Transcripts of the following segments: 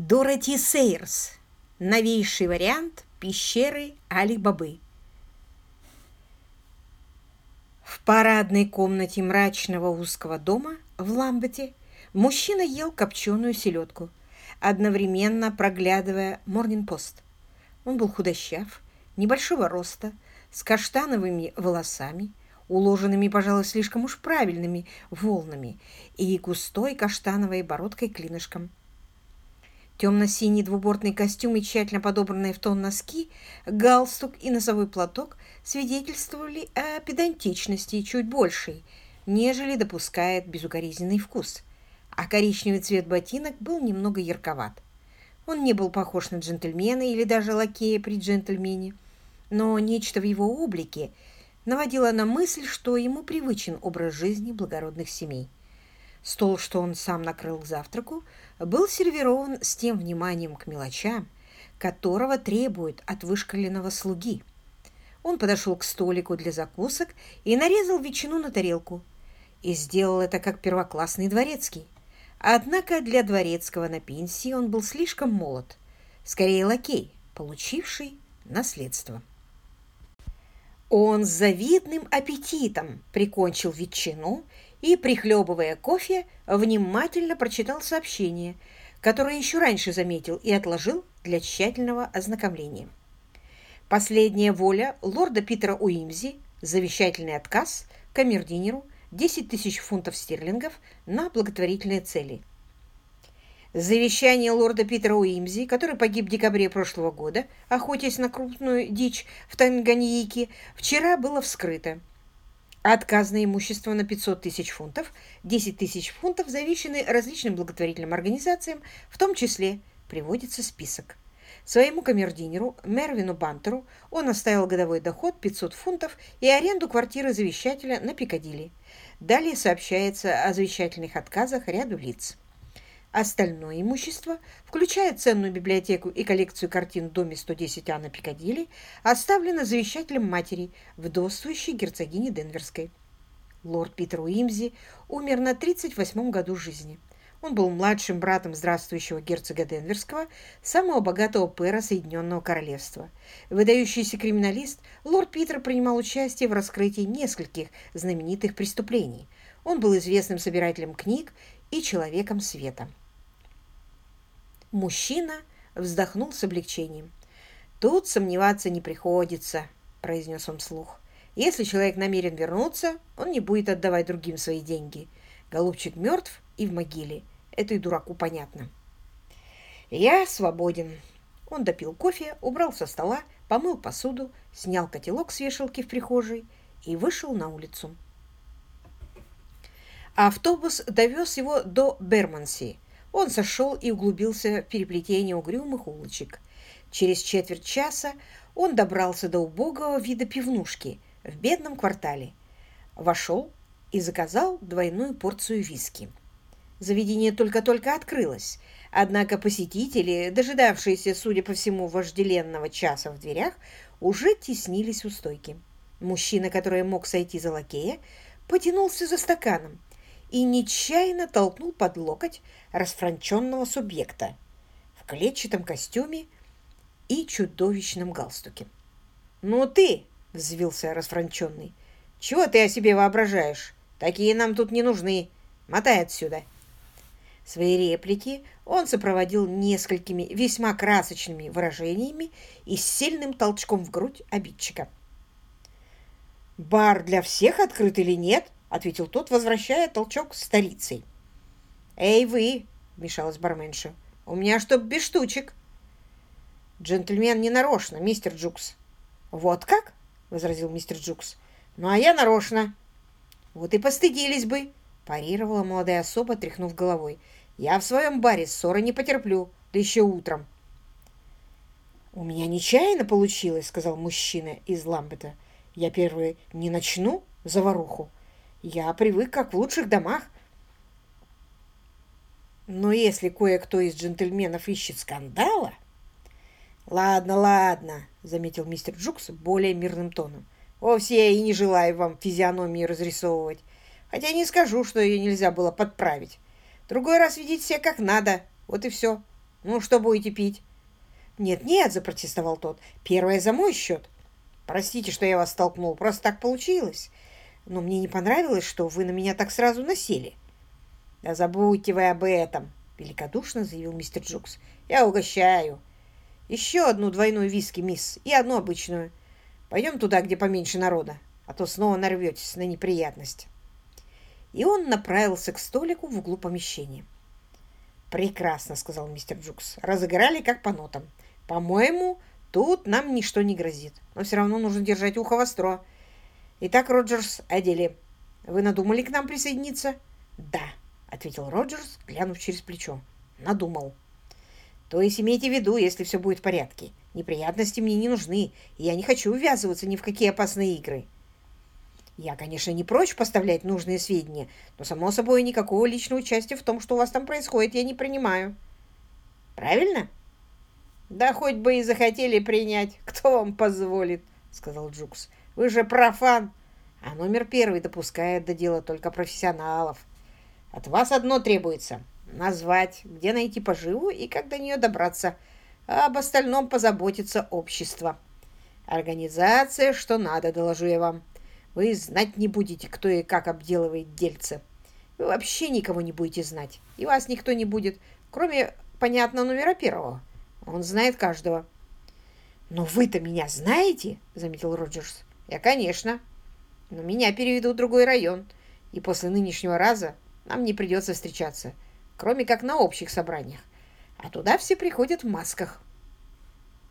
Дороти Сейрс. Новейший вариант пещеры Али-Бабы. В парадной комнате мрачного узкого дома в Ламбете мужчина ел копченую селедку, одновременно проглядывая Морнинг-Пост. Он был худощав, небольшого роста, с каштановыми волосами, уложенными, пожалуй, слишком уж правильными волнами и густой каштановой бородкой клинышком – Темно-синий двубортный костюм и тщательно подобранные в тон носки, галстук и носовой платок свидетельствовали о педантичности чуть большей, нежели допускает безукоризненный вкус. А коричневый цвет ботинок был немного ярковат. Он не был похож на джентльмена или даже лакея при джентльмене, но нечто в его облике наводило на мысль, что ему привычен образ жизни благородных семей. Стол, что он сам накрыл к завтраку, был сервирован с тем вниманием к мелочам, которого требует от вышкаленного слуги. Он подошел к столику для закусок и нарезал ветчину на тарелку. И сделал это как первоклассный дворецкий. Однако для дворецкого на пенсии он был слишком молод. Скорее лакей, получивший наследство. Он с завидным аппетитом прикончил ветчину и, прихлебывая кофе, внимательно прочитал сообщение, которое еще раньше заметил и отложил для тщательного ознакомления. Последняя воля лорда Питера Уимзи, завещательный отказ камердинеру 10 тысяч фунтов стерлингов на благотворительные цели. Завещание лорда Питера Уимзи, который погиб в декабре прошлого года, охотясь на крупную дичь в Танганьике, вчера было вскрыто – Отказные имущества на 500 тысяч фунтов, 10 тысяч фунтов завещены различным благотворительным организациям, в том числе приводится список. Своему камердинеру Мервину Бантеру он оставил годовой доход 500 фунтов и аренду квартиры завещателя на Пикадилли. Далее сообщается о завещательных отказах ряду лиц. Остальное имущество, включая ценную библиотеку и коллекцию картин в доме 110 Анна Пикадилли, оставлено завещателем матери, вдовствующей герцогини Денверской. Лорд Питер Уимзи умер на 38 году жизни. Он был младшим братом здравствующего герцога Денверского, самого богатого пэра Соединенного Королевства. Выдающийся криминалист, лорд Питер принимал участие в раскрытии нескольких знаменитых преступлений. Он был известным собирателем книг и человеком света. Мужчина вздохнул с облегчением. «Тут сомневаться не приходится», – произнес он вслух. «Если человек намерен вернуться, он не будет отдавать другим свои деньги. Голубчик мертв и в могиле. Это и дураку понятно». «Я свободен». Он допил кофе, убрал со стола, помыл посуду, снял котелок с вешалки в прихожей и вышел на улицу. Автобус довез его до Берманси – он сошел и углубился в переплетение угрюмых улочек. Через четверть часа он добрался до убогого вида пивнушки в бедном квартале. Вошел и заказал двойную порцию виски. Заведение только-только открылось, однако посетители, дожидавшиеся, судя по всему, вожделенного часа в дверях, уже теснились у стойки. Мужчина, который мог сойти за лакея, потянулся за стаканом, и нечаянно толкнул под локоть расфранченного субъекта в клетчатом костюме и чудовищном галстуке. «Ну ты!» — взвился расфранченный. «Чего ты о себе воображаешь? Такие нам тут не нужны. Мотай отсюда!» Свои реплики он сопроводил несколькими весьма красочными выражениями и сильным толчком в грудь обидчика. «Бар для всех открыт или нет?» — ответил тот, возвращая толчок старицей. «Эй, вы!» — вмешалась барменша. «У меня что, без штучек?» «Джентльмен не нарочно, мистер Джукс». «Вот как?» — возразил мистер Джукс. «Ну, а я нарочно». «Вот и постыдились бы», — парировала молодая особа, тряхнув головой. «Я в своем баре ссоры не потерплю, да еще утром». «У меня нечаянно получилось», — сказал мужчина из Ламбета. «Я первый не начну заваруху, я привык к в лучших домах. Но если кое-кто из джентльменов ищет скандала... «Ладно, ладно», — заметил мистер Джукс более мирным тоном. «Вовсе я и не желаю вам физиономии разрисовывать. Хотя не скажу, что ее нельзя было подправить. Другой раз видеть все как надо. Вот и все. Ну, что будете пить?» «Нет-нет», — запротестовал тот, — «первое за мой счет. Простите, что я вас столкнул, просто так получилось но мне не понравилось, что вы на меня так сразу насели». «Да забудьте вы об этом», — великодушно заявил мистер Джукс. «Я угощаю. Еще одну двойную виски, мисс, и одну обычную. Пойдем туда, где поменьше народа, а то снова нарветесь на неприятность». И он направился к столику в углу помещения. «Прекрасно», — сказал мистер Джукс. «Разыграли как по нотам. По-моему, тут нам ничто не грозит. Но все равно нужно держать ухо востро» «Итак, Роджерс, о. Вы надумали к нам присоединиться?» «Да», — ответил Роджерс, глянув через плечо. «Надумал». «То есть имейте в виду, если все будет в порядке. Неприятности мне не нужны, и я не хочу ввязываться ни в какие опасные игры». «Я, конечно, не прочь поставлять нужные сведения, но, само собой, никакого личного участия в том, что у вас там происходит, я не принимаю». «Правильно?» «Да хоть бы и захотели принять, кто вам позволит», — сказал Джукс. Вы же профан. А номер первый допускает до дела только профессионалов. От вас одно требуется. Назвать, где найти поживу и как до нее добраться. А об остальном позаботится общество. Организация, что надо, доложу я вам. Вы знать не будете, кто и как обделывает дельце. Вы вообще никого не будете знать. И вас никто не будет, кроме, понятно, номера первого. Он знает каждого. «Но вы-то меня знаете?» — заметил Роджерс. Я, конечно. Но меня переведут в другой район, и после нынешнего раза нам не придется встречаться, кроме как на общих собраниях. А туда все приходят в масках.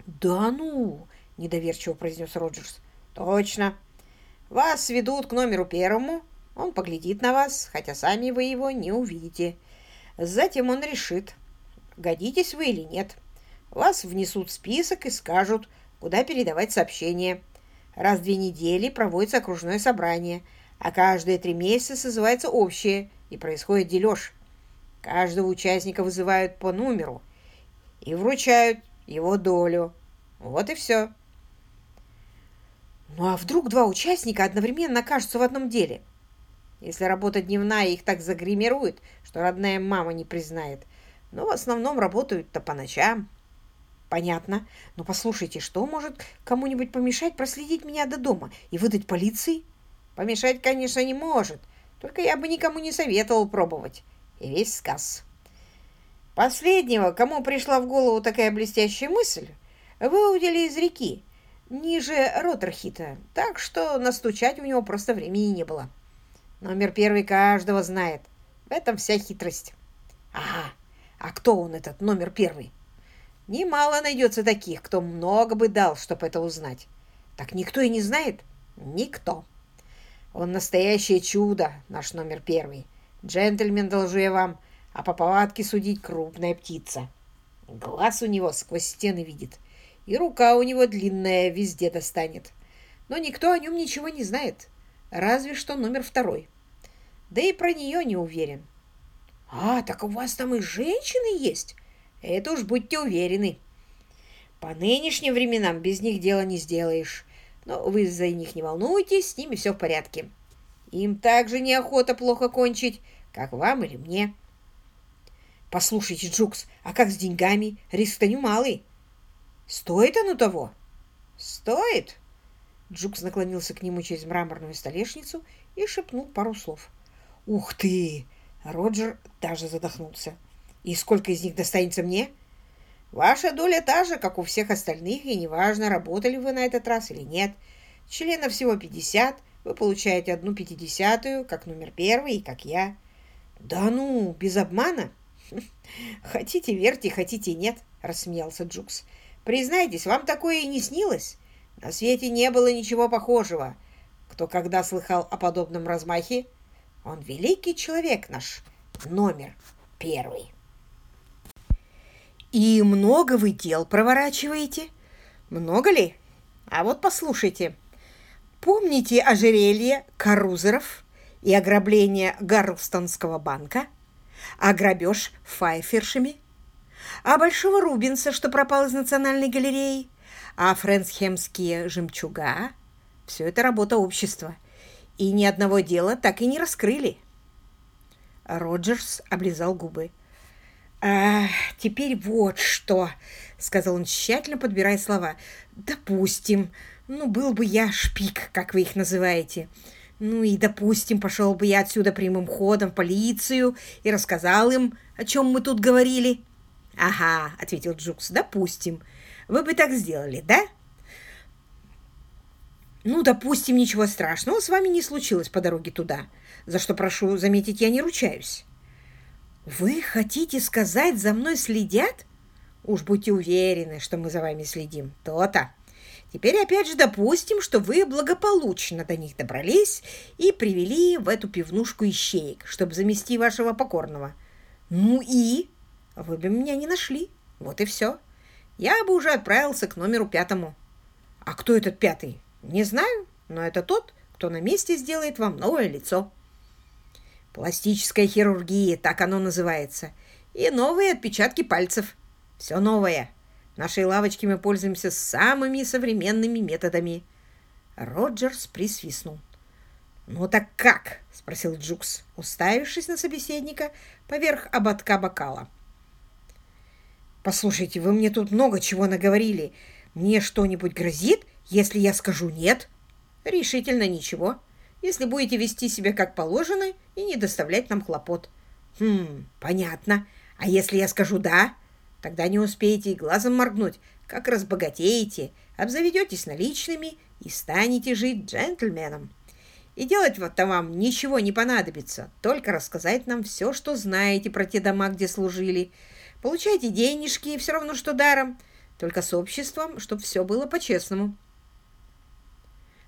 «Да ну!» – недоверчиво произнес Роджерс. «Точно. Вас ведут к номеру первому. Он поглядит на вас, хотя сами вы его не увидите. Затем он решит, годитесь вы или нет. Вас внесут в список и скажут, куда передавать сообщение. Раз в две недели проводится окружное собрание, а каждые три месяца созывается общее и происходит дележ. Каждого участника вызывают по номеру и вручают его долю. Вот и все. Ну а вдруг два участника одновременно окажутся в одном деле? Если работа дневная, их так загримируют, что родная мама не признает. Но в основном работают-то по ночам. Понятно. Но послушайте, что может кому-нибудь помешать проследить меня до дома и выдать полиции? Помешать, конечно, не может. Только я бы никому не советовал пробовать. И весь сказ. Последнего, кому пришла в голову такая блестящая мысль, выудили из реки, ниже Роттерхита, так что настучать у него просто времени не было. Номер первый каждого знает. В этом вся хитрость. Ага, а кто он этот номер первый? немало найдется таких, кто много бы дал, чтобы это узнать. Так никто и не знает? Никто. Он настоящее чудо, наш номер первый. Джентльмен, должу я вам, а по повадке судить крупная птица. Глаз у него сквозь стены видит, и рука у него длинная везде достанет. Но никто о нем ничего не знает, разве что номер второй. Да и про нее не уверен. «А, так у вас там и женщины есть?» Это уж будьте уверены. По нынешним временам без них дела не сделаешь. Но вы за них не волнуйтесь, с ними все в порядке. Им также неохота плохо кончить, как вам или мне. Послушайте, Джукс, а как с деньгами? Риск-то немалый. Стоит оно того? Стоит. Джукс наклонился к нему через мраморную столешницу и шепнул пару слов. «Ух ты!» Роджер даже задохнулся. И сколько из них достанется мне? Ваша доля та же, как у всех остальных, и неважно, работали вы на этот раз или нет. Членов всего 50, вы получаете одну пятидесятую, как номер первый и как я. Да ну, без обмана? Хотите верьте, хотите нет, рассмеялся Джукс. Признайтесь, вам такое и не снилось? На свете не было ничего похожего. Кто когда слыхал о подобном размахе? Он великий человек наш, номер первый. И много вы дел проворачиваете? Много ли? А вот послушайте. Помните ожерелье Карузеров и ограбление Гарлстонского банка? А грабеж Файфершами? А Большого Рубинса, что пропал из Национальной галереи? А френсхемские жемчуга? Все это работа общества. И ни одного дела так и не раскрыли. Роджерс облизал губы теперь вот что, сказал он, тщательно подбирая слова. Допустим, ну был бы я шпик, как вы их называете. Ну и, допустим, пошел бы я отсюда прямым ходом в полицию и рассказал им, о чем мы тут говорили. Ага, ответил Джукс, допустим. Вы бы так сделали, да? Ну, допустим, ничего страшного с вами не случилось по дороге туда, за что, прошу заметить, я не ручаюсь. Вы хотите сказать, за мной следят? Уж будьте уверены, что мы за вами следим. То-то. Теперь опять же допустим, что вы благополучно до них добрались и привели в эту пивнушку ищеек, чтобы замести вашего покорного. Ну и? Вы бы меня не нашли. Вот и все. Я бы уже отправился к номеру пятому. А кто этот пятый? Не знаю, но это тот, кто на месте сделает вам новое лицо пластическая хирургия, так оно называется, и новые отпечатки пальцев. Все новое. В нашей лавочке мы пользуемся самыми современными методами. Роджерс присвистнул. «Ну так как?» – спросил Джукс, уставившись на собеседника поверх ободка бокала. «Послушайте, вы мне тут много чего наговорили. Мне что-нибудь грозит, если я скажу «нет»?» «Решительно ничего если будете вести себя как положено и не доставлять нам хлопот. Хм, понятно. А если я скажу «да», тогда не успеете и глазом моргнуть, как разбогатеете, обзаведетесь наличными и станете жить джентльменом. И делать вот вам ничего не понадобится, только рассказать нам все, что знаете про те дома, где служили. Получайте денежки, все равно что даром, только с обществом, чтобы все было по-честному.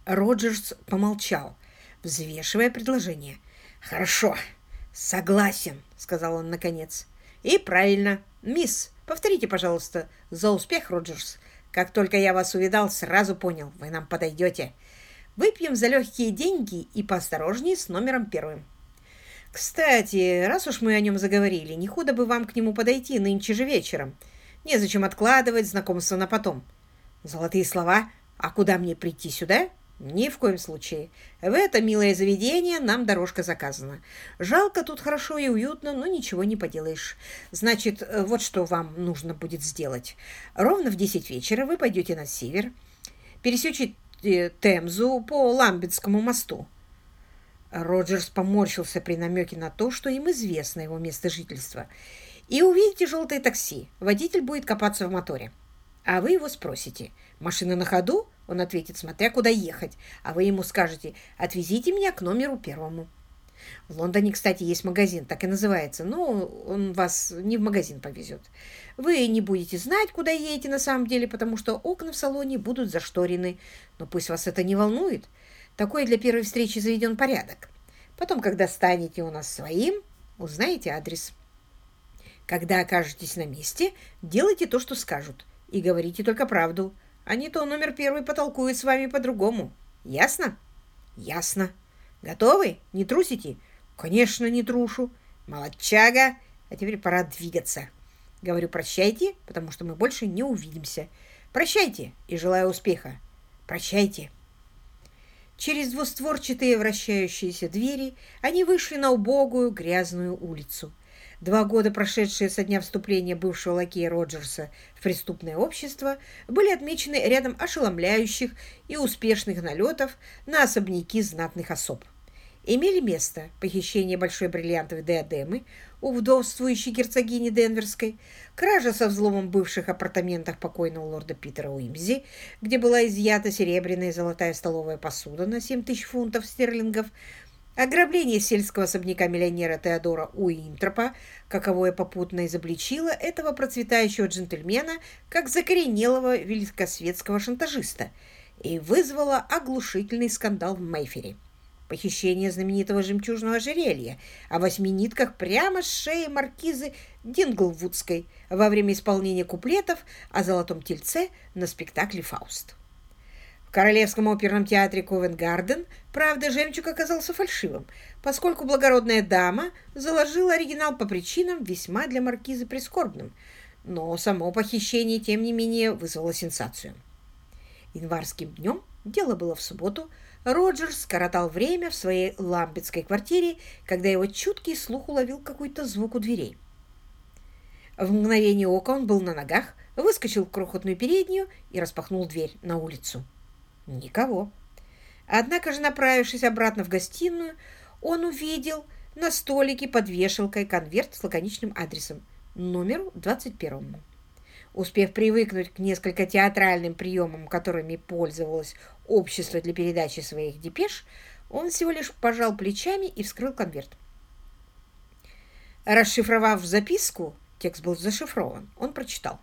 Роджерс помолчал взвешивая предложение. «Хорошо, согласен», — сказал он наконец. «И правильно. Мисс, повторите, пожалуйста, за успех, Роджерс. Как только я вас увидал, сразу понял, вы нам подойдете. Выпьем за легкие деньги и поосторожнее с номером первым». «Кстати, раз уж мы о нем заговорили, не худо бы вам к нему подойти нынче же вечером. Незачем откладывать знакомство на потом». «Золотые слова? А куда мне прийти сюда?» Ни в коем случае. В это милое заведение нам дорожка заказана. Жалко, тут хорошо и уютно, но ничего не поделаешь. Значит, э, вот что вам нужно будет сделать. Ровно в 10 вечера вы пойдете на север, пересечете э, Темзу по Ламбетскому мосту. Роджерс поморщился при намеке на то, что им известно его место жительства. И увидите желтое такси. Водитель будет копаться в моторе. А вы его спросите, машина на ходу? Он ответит, смотря куда ехать, а вы ему скажете «Отвезите меня к номеру первому». В Лондоне, кстати, есть магазин, так и называется, но он вас не в магазин повезет. Вы не будете знать, куда едете на самом деле, потому что окна в салоне будут зашторены. Но пусть вас это не волнует. Такой для первой встречи заведен порядок. Потом, когда станете у нас своим, узнаете адрес. Когда окажетесь на месте, делайте то, что скажут, и говорите только правду – они то номер первый потолкуют с вами по-другому. Ясно? Ясно. Готовы? Не трусите? Конечно, не трушу. Молодчага. А теперь пора двигаться. Говорю прощайте, потому что мы больше не увидимся. Прощайте и желаю успеха. Прощайте. Через двустворчатые вращающиеся двери они вышли на убогую грязную улицу. Два года, прошедшие со дня вступления бывшего лакея Роджерса в преступное общество, были отмечены рядом ошеломляющих и успешных налетов на особняки знатных особ. Имели место похищение большой бриллиантовой диадемы у вдовствующей герцогини Денверской, кража со взломом бывших апартаментах покойного лорда Питера Уимзи, где была изъята серебряная и золотая столовая посуда на 7 тысяч фунтов стерлингов – Ограбление сельского особняка миллионера Теодора Уинтропа, каковое попутно изобличило этого процветающего джентльмена как закоренелого великосветского шантажиста и вызвало оглушительный скандал в Мэйфере. Похищение знаменитого жемчужного ожерелья о восьми нитках прямо с шеи маркизы Динглвудской во время исполнения куплетов о золотом тельце на спектакле «Фауст». В Королевском оперном театре Ковент-Гарден, правда, жемчуг оказался фальшивым, поскольку благородная дама заложила оригинал по причинам весьма для маркизы прискорбным, но само похищение, тем не менее, вызвало сенсацию. Январским днем, дело было в субботу, Роджер скоротал время в своей ламбетской квартире, когда его чуткий слух уловил какой-то звук у дверей. В мгновение ока он был на ногах, выскочил в крохотную переднюю и распахнул дверь на улицу. Никого. Однако же, направившись обратно в гостиную, он увидел на столике под вешалкой конверт с лаконичным адресом, номеру 21. Успев привыкнуть к несколько театральным приемам, которыми пользовалось общество для передачи своих депеш, он всего лишь пожал плечами и вскрыл конверт. Расшифровав записку, текст был зашифрован, он прочитал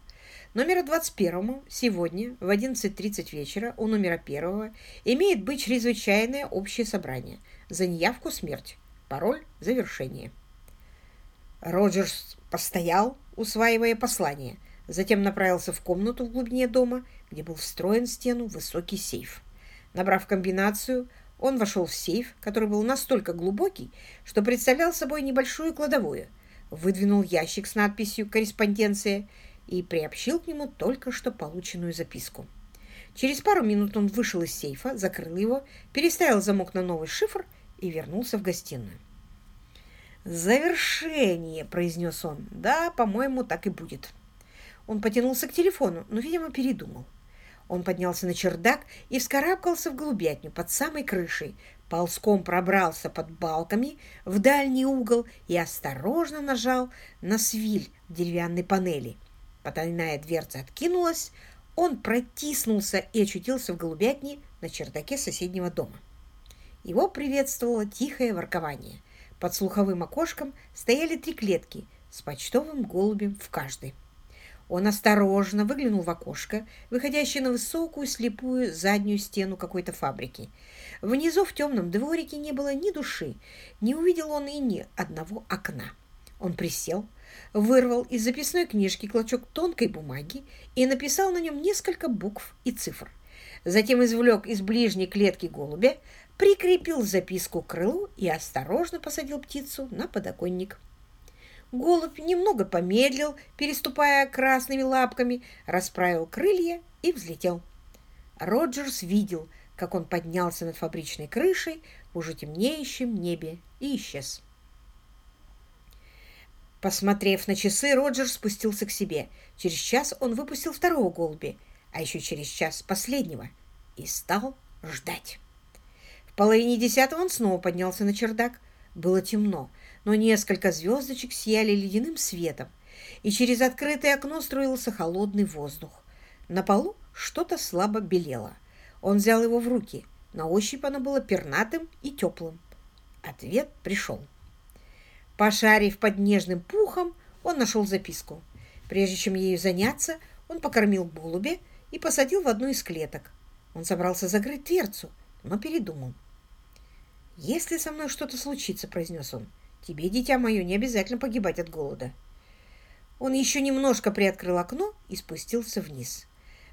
номера 21 сегодня в 11.30 вечера у номера первого имеет быть чрезвычайное общее собрание за неявку смерть. Пароль «Завершение». Роджерс постоял, усваивая послание, затем направился в комнату в глубине дома, где был встроен в стену высокий сейф. Набрав комбинацию, он вошел в сейф, который был настолько глубокий, что представлял собой небольшую кладовую, выдвинул ящик с надписью «Корреспонденция» и приобщил к нему только что полученную записку. Через пару минут он вышел из сейфа, закрыл его, переставил замок на новый шифр и вернулся в гостиную. «Завершение!» – произнес он. «Да, по-моему, так и будет». Он потянулся к телефону, но, видимо, передумал. Он поднялся на чердак и вскарабкался в голубятню под самой крышей, ползком пробрался под балками в дальний угол и осторожно нажал на свиль деревянной панели – подальная дверца откинулась, он протиснулся и очутился в голубятне на чердаке соседнего дома. Его приветствовало тихое воркование. Под слуховым окошком стояли три клетки с почтовым голубем в каждой. Он осторожно выглянул в окошко, выходящее на высокую слепую заднюю стену какой-то фабрики. Внизу в темном дворике не было ни души, не увидел он и ни одного окна. Он присел, вырвал из записной книжки клочок тонкой бумаги и написал на нем несколько букв и цифр. Затем извлек из ближней клетки голубя, прикрепил записку к крылу и осторожно посадил птицу на подоконник. Голубь немного помедлил, переступая красными лапками, расправил крылья и взлетел. Роджерс видел, как он поднялся над фабричной крышей в уже темнеющем небе и исчез. Посмотрев на часы, Роджер спустился к себе. Через час он выпустил второго голуби, а еще через час последнего, и стал ждать. В половине десятого он снова поднялся на чердак. Было темно, но несколько звездочек сияли ледяным светом, и через открытое окно струился холодный воздух. На полу что-то слабо белело. Он взял его в руки. На ощупь оно было пернатым и теплым. Ответ пришел. Пошарив под нежным пухом, он нашел записку. Прежде чем ею заняться, он покормил голубя и посадил в одну из клеток. Он собрался закрыть дверцу, но передумал. «Если со мной что-то случится», — произнес он, — «тебе, дитя мое, не обязательно погибать от голода». Он еще немножко приоткрыл окно и спустился вниз.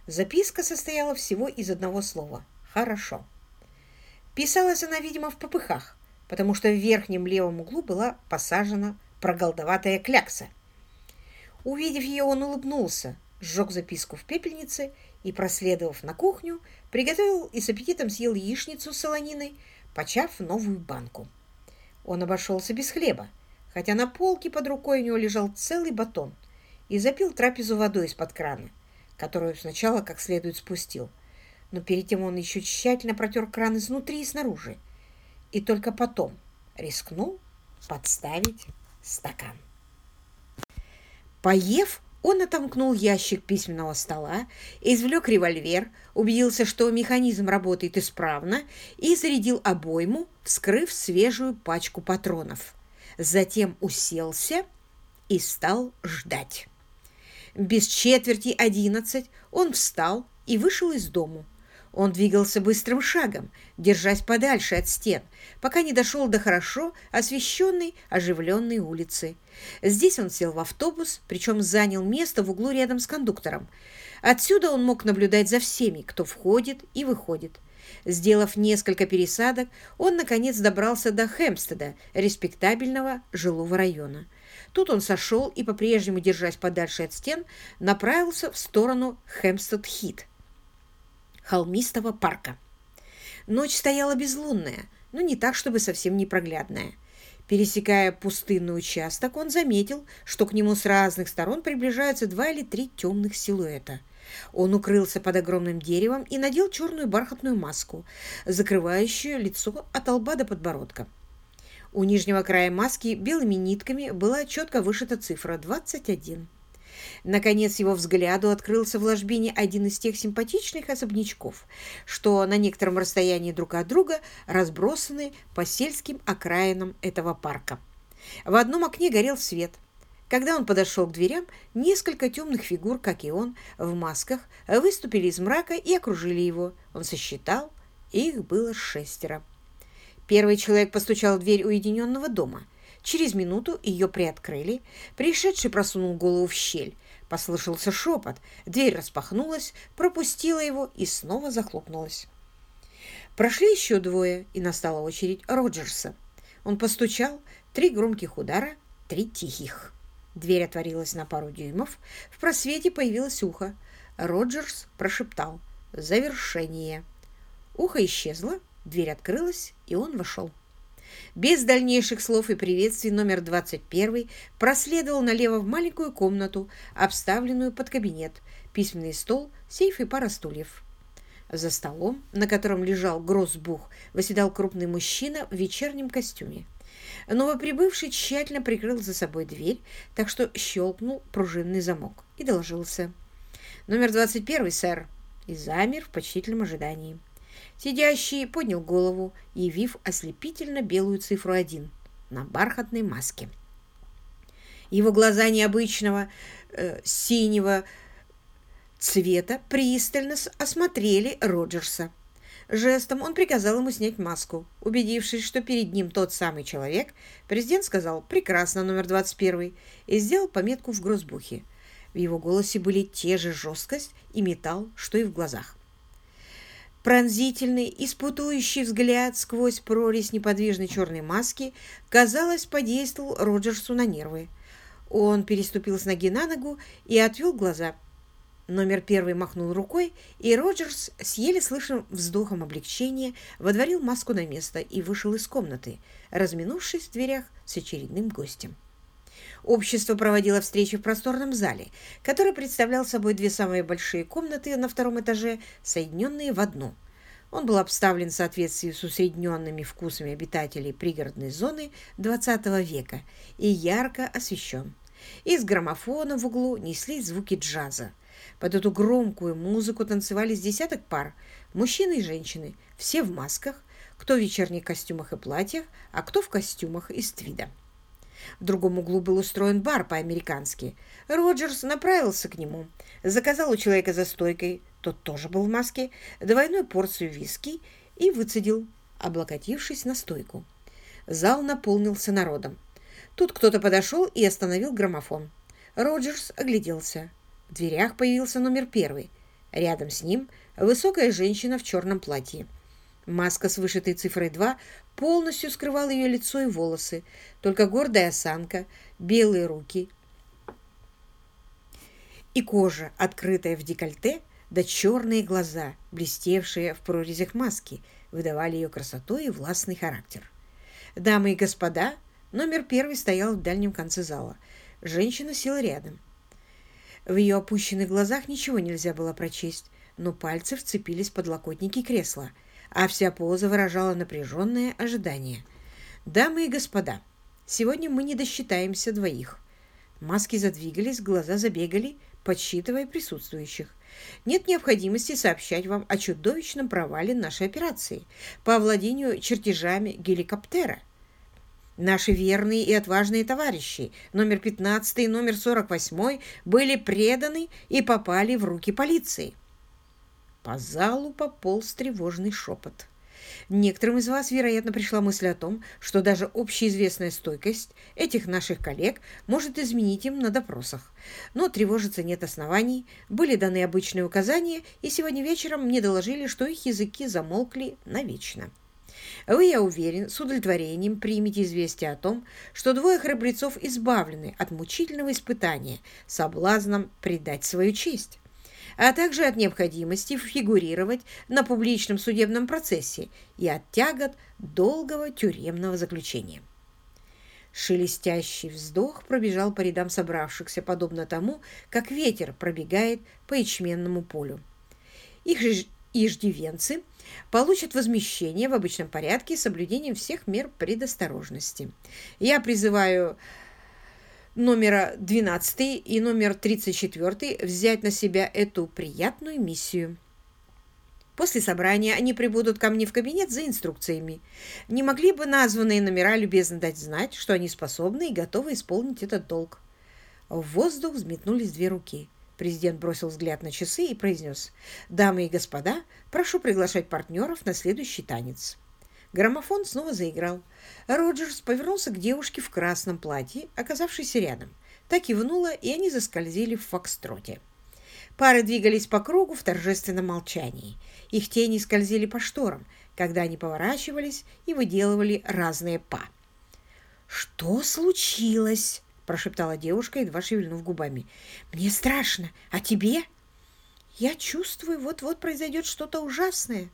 Записка состояла всего из одного слова «Хорошо». Писалась она, видимо, в попыхах, потому что в верхнем левом углу была посажена проголдоватая клякса. Увидев ее, он улыбнулся, сжег записку в пепельнице и, проследовав на кухню, приготовил и с аппетитом съел яичницу с солониной, почав новую банку. Он обошелся без хлеба, хотя на полке под рукой у него лежал целый батон, и запил трапезу водой из-под крана, которую сначала как следует спустил. Но перед тем он еще тщательно протер кран изнутри и снаружи, и только потом рискнул подставить стакан. Поев, он отомкнул ящик письменного стола, извлек револьвер, убедился, что механизм работает исправно, и зарядил обойму, вскрыв свежую пачку патронов. Затем уселся и стал ждать. Без четверти одиннадцать он встал и вышел из дому. Он двигался быстрым шагом, держась подальше от стен, пока не дошел до хорошо освещенной, оживленной улицы. Здесь он сел в автобус, причем занял место в углу рядом с кондуктором. Отсюда он мог наблюдать за всеми, кто входит и выходит. Сделав несколько пересадок, он, наконец, добрался до Хэмстеда, респектабельного жилого района. Тут он сошел и, по-прежнему держась подальше от стен, направился в сторону Хэмстед-Хит – холмистого парка. Ночь стояла безлунная, но не так, чтобы совсем непроглядная. Пересекая пустынный участок, он заметил, что к нему с разных сторон приближаются два или три темных силуэта. Он укрылся под огромным деревом и надел черную бархатную маску, закрывающую лицо от лба до подбородка. У нижнего края маски белыми нитками была четко вышита цифра 21. Наконец его взгляду открылся в ложбине один из тех симпатичных особнячков, что на некотором расстоянии друг от друга разбросаны по сельским окраинам этого парка. В одном окне горел свет. Когда он подошел к дверям, несколько темных фигур, как и он, в масках, выступили из мрака и окружили его. Он сосчитал, их было шестеро. Первый человек постучал в дверь уединенного дома. Через минуту ее приоткрыли. Пришедший просунул голову в щель. Послышался шепот, дверь распахнулась, пропустила его и снова захлопнулась. Прошли еще двое, и настала очередь Роджерса. Он постучал, три громких удара, три тихих. Дверь отворилась на пару дюймов, в просвете появилось ухо. Роджерс прошептал «Завершение». Ухо исчезло, дверь открылась, и он вошел без дальнейших слов и приветствий номер 21 проследовал налево в маленькую комнату, обставленную под кабинет, письменный стол, сейф и пара стульев. За столом, на котором лежал грозбух, восседал крупный мужчина в вечернем костюме. Новоприбывший тщательно прикрыл за собой дверь, так что щелкнул пружинный замок и доложился. «Номер 21, сэр!» и замер в почтительном ожидании сидящий поднял голову, явив ослепительно белую цифру 1 на бархатной маске. Его глаза необычного э, синего цвета пристально осмотрели Роджерса. Жестом он приказал ему снять маску. Убедившись, что перед ним тот самый человек, президент сказал «Прекрасно, номер 21» и сделал пометку в грозбухе. В его голосе были те же жесткость и металл, что и в глазах. Пронзительный, испытующий взгляд сквозь прорезь неподвижной черной маски, казалось, подействовал Роджерсу на нервы. Он переступил с ноги на ногу и отвел глаза. Номер первый махнул рукой, и Роджерс с еле слышным вздохом облегчения водворил маску на место и вышел из комнаты, разминувшись в дверях с очередным гостем. Общество проводило встречи в просторном зале, который представлял собой две самые большие комнаты на втором этаже, соединенные в одну. Он был обставлен в соответствии с усредненными вкусами обитателей пригородной зоны XX века и ярко освещен. Из граммофона в углу неслись звуки джаза. Под эту громкую музыку танцевали десяток пар – мужчины и женщины, все в масках, кто в вечерних костюмах и платьях, а кто в костюмах из твида. В другом углу был устроен бар по-американски. Роджерс направился к нему. Заказал у человека за стойкой, тот тоже был в маске, двойную порцию виски и выцедил, облокотившись на стойку. Зал наполнился народом. Тут кто-то подошел и остановил граммофон. Роджерс огляделся. В дверях появился номер первый. Рядом с ним высокая женщина в черном платье. Маска с вышитой цифрой 2 полностью скрывала ее лицо и волосы, только гордая осанка, белые руки и кожа, открытая в декольте, да черные глаза, блестевшие в прорезях маски, выдавали ее красоту и властный характер. Дамы и господа, номер первый стоял в дальнем конце зала. Женщина села рядом. В ее опущенных глазах ничего нельзя было прочесть, но пальцы вцепились в подлокотники кресла – а вся поза выражала напряженное ожидание. «Дамы и господа, сегодня мы не досчитаемся двоих». Маски задвигались, глаза забегали, подсчитывая присутствующих. Нет необходимости сообщать вам о чудовищном провале нашей операции по овладению чертежами геликоптера. Наши верные и отважные товарищи, номер 15 и номер 48, были преданы и попали в руки полиции. По залу пополз тревожный шепот. Некоторым из вас, вероятно, пришла мысль о том, что даже общеизвестная стойкость этих наших коллег может изменить им на допросах. Но тревожиться нет оснований, были даны обычные указания, и сегодня вечером мне доложили, что их языки замолкли навечно. Вы, я уверен, с удовлетворением примете известие о том, что двое храбрецов избавлены от мучительного испытания соблазном предать свою честь а также от необходимости фигурировать на публичном судебном процессе и от тягот долгого тюремного заключения. Шелестящий вздох пробежал по рядам собравшихся, подобно тому, как ветер пробегает по ячменному полю. Их же иждивенцы получат возмещение в обычном порядке с соблюдением всех мер предосторожности. Я призываю номера 12 и номер 34 взять на себя эту приятную миссию. После собрания они прибудут ко мне в кабинет за инструкциями. Не могли бы названные номера любезно дать знать, что они способны и готовы исполнить этот долг. В воздух взметнулись две руки. Президент бросил взгляд на часы и произнес «Дамы и господа, прошу приглашать партнеров на следующий танец». Граммофон снова заиграл. Роджерс повернулся к девушке в красном платье, оказавшейся рядом. Так и внула, и они заскользили в фокстроте. Пары двигались по кругу в торжественном молчании. Их тени скользили по шторам, когда они поворачивались и выделывали разные па. «Что случилось?» – прошептала девушка, едва шевельнув губами. «Мне страшно. А тебе?» «Я чувствую, вот-вот произойдет что-то ужасное»,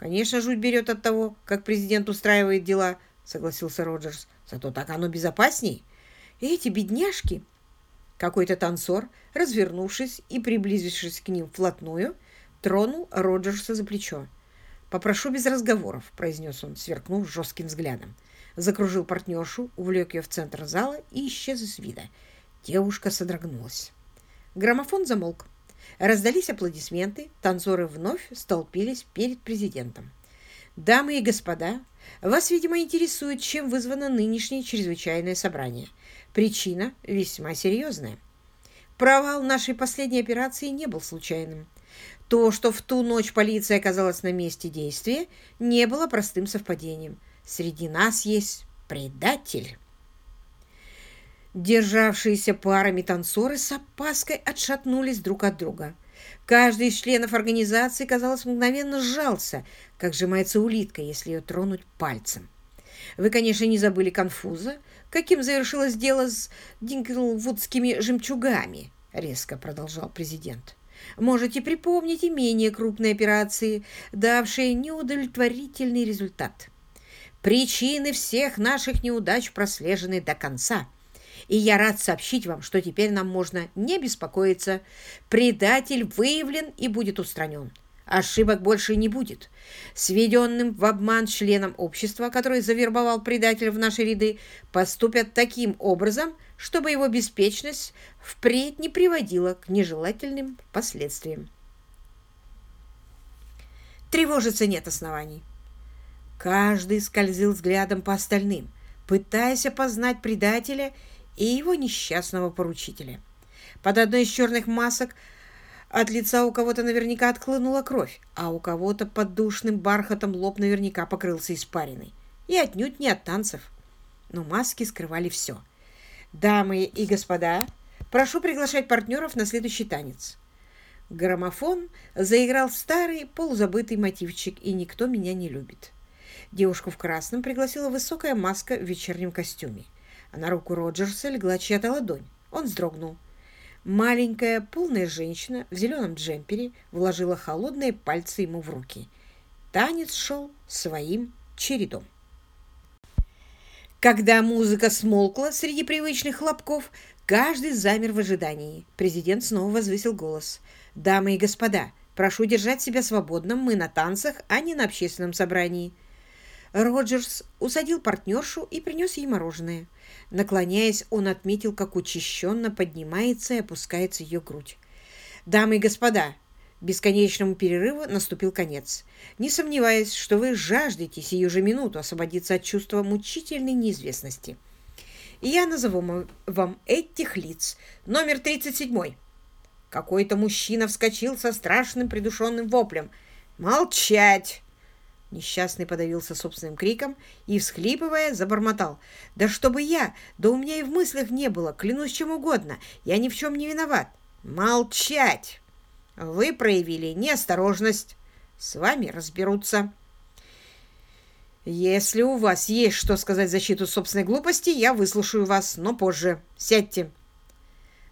«Конечно жуть берет от того, как президент устраивает дела», — согласился Роджерс. «Зато так оно безопасней». И «Эти бедняжки!» Какой-то танцор, развернувшись и приблизившись к ним вплотную, тронул Роджерса за плечо. «Попрошу без разговоров», — произнес он, сверкнув жестким взглядом. Закружил партнершу, увлек ее в центр зала и исчез из вида. Девушка содрогнулась. Граммофон замолк. Раздались аплодисменты, танцоры вновь столпились перед президентом. «Дамы и господа, вас, видимо, интересует, чем вызвано нынешнее чрезвычайное собрание. Причина весьма серьезная. Провал нашей последней операции не был случайным. То, что в ту ночь полиция оказалась на месте действия, не было простым совпадением. Среди нас есть предатель». Державшиеся парами танцоры с опаской отшатнулись друг от друга. Каждый из членов организации, казалось, мгновенно сжался, как сжимается улитка, если ее тронуть пальцем. Вы, конечно, не забыли конфуза, каким завершилось дело с динглвудскими жемчугами, резко продолжал президент. Можете припомнить и менее крупные операции, давшие неудовлетворительный результат. Причины всех наших неудач прослежены до конца – и я рад сообщить вам, что теперь нам можно не беспокоиться. Предатель выявлен и будет устранен. Ошибок больше не будет. Сведенным в обман членам общества, который завербовал предателя в наши ряды, поступят таким образом, чтобы его беспечность впредь не приводила к нежелательным последствиям. Тревожиться нет оснований. Каждый скользил взглядом по остальным, пытаясь опознать предателя и его несчастного поручителя. Под одной из черных масок от лица у кого-то наверняка отклынула кровь, а у кого-то под душным бархатом лоб наверняка покрылся испариной. И отнюдь не от танцев. Но маски скрывали все. «Дамы и господа, прошу приглашать партнеров на следующий танец». Граммофон заиграл старый полузабытый мотивчик «И никто меня не любит». Девушку в красном пригласила высокая маска в вечернем костюме – на руку Роджерса легла чья-то ладонь. Он вздрогнул. Маленькая, полная женщина в зеленом джемпере вложила холодные пальцы ему в руки. Танец шел своим чередом. Когда музыка смолкла среди привычных хлопков, каждый замер в ожидании. Президент снова возвысил голос. «Дамы и господа, прошу держать себя свободным, мы на танцах, а не на общественном собрании». Роджерс усадил партнершу и принес ей мороженое – Наклоняясь, он отметил, как учащенно поднимается и опускается ее грудь. «Дамы и господа!» Бесконечному перерыву наступил конец. Не сомневаясь, что вы жаждете сию же минуту освободиться от чувства мучительной неизвестности. И я назову вам этих лиц. Номер 37. Какой-то мужчина вскочил со страшным придушенным воплем. «Молчать!» Несчастный подавился собственным криком и, всхлипывая, забормотал. «Да чтобы я! Да у меня и в мыслях не было! Клянусь чем угодно! Я ни в чем не виноват!» «Молчать! Вы проявили неосторожность! С вами разберутся!» «Если у вас есть что сказать в защиту собственной глупости, я выслушаю вас, но позже. Сядьте!»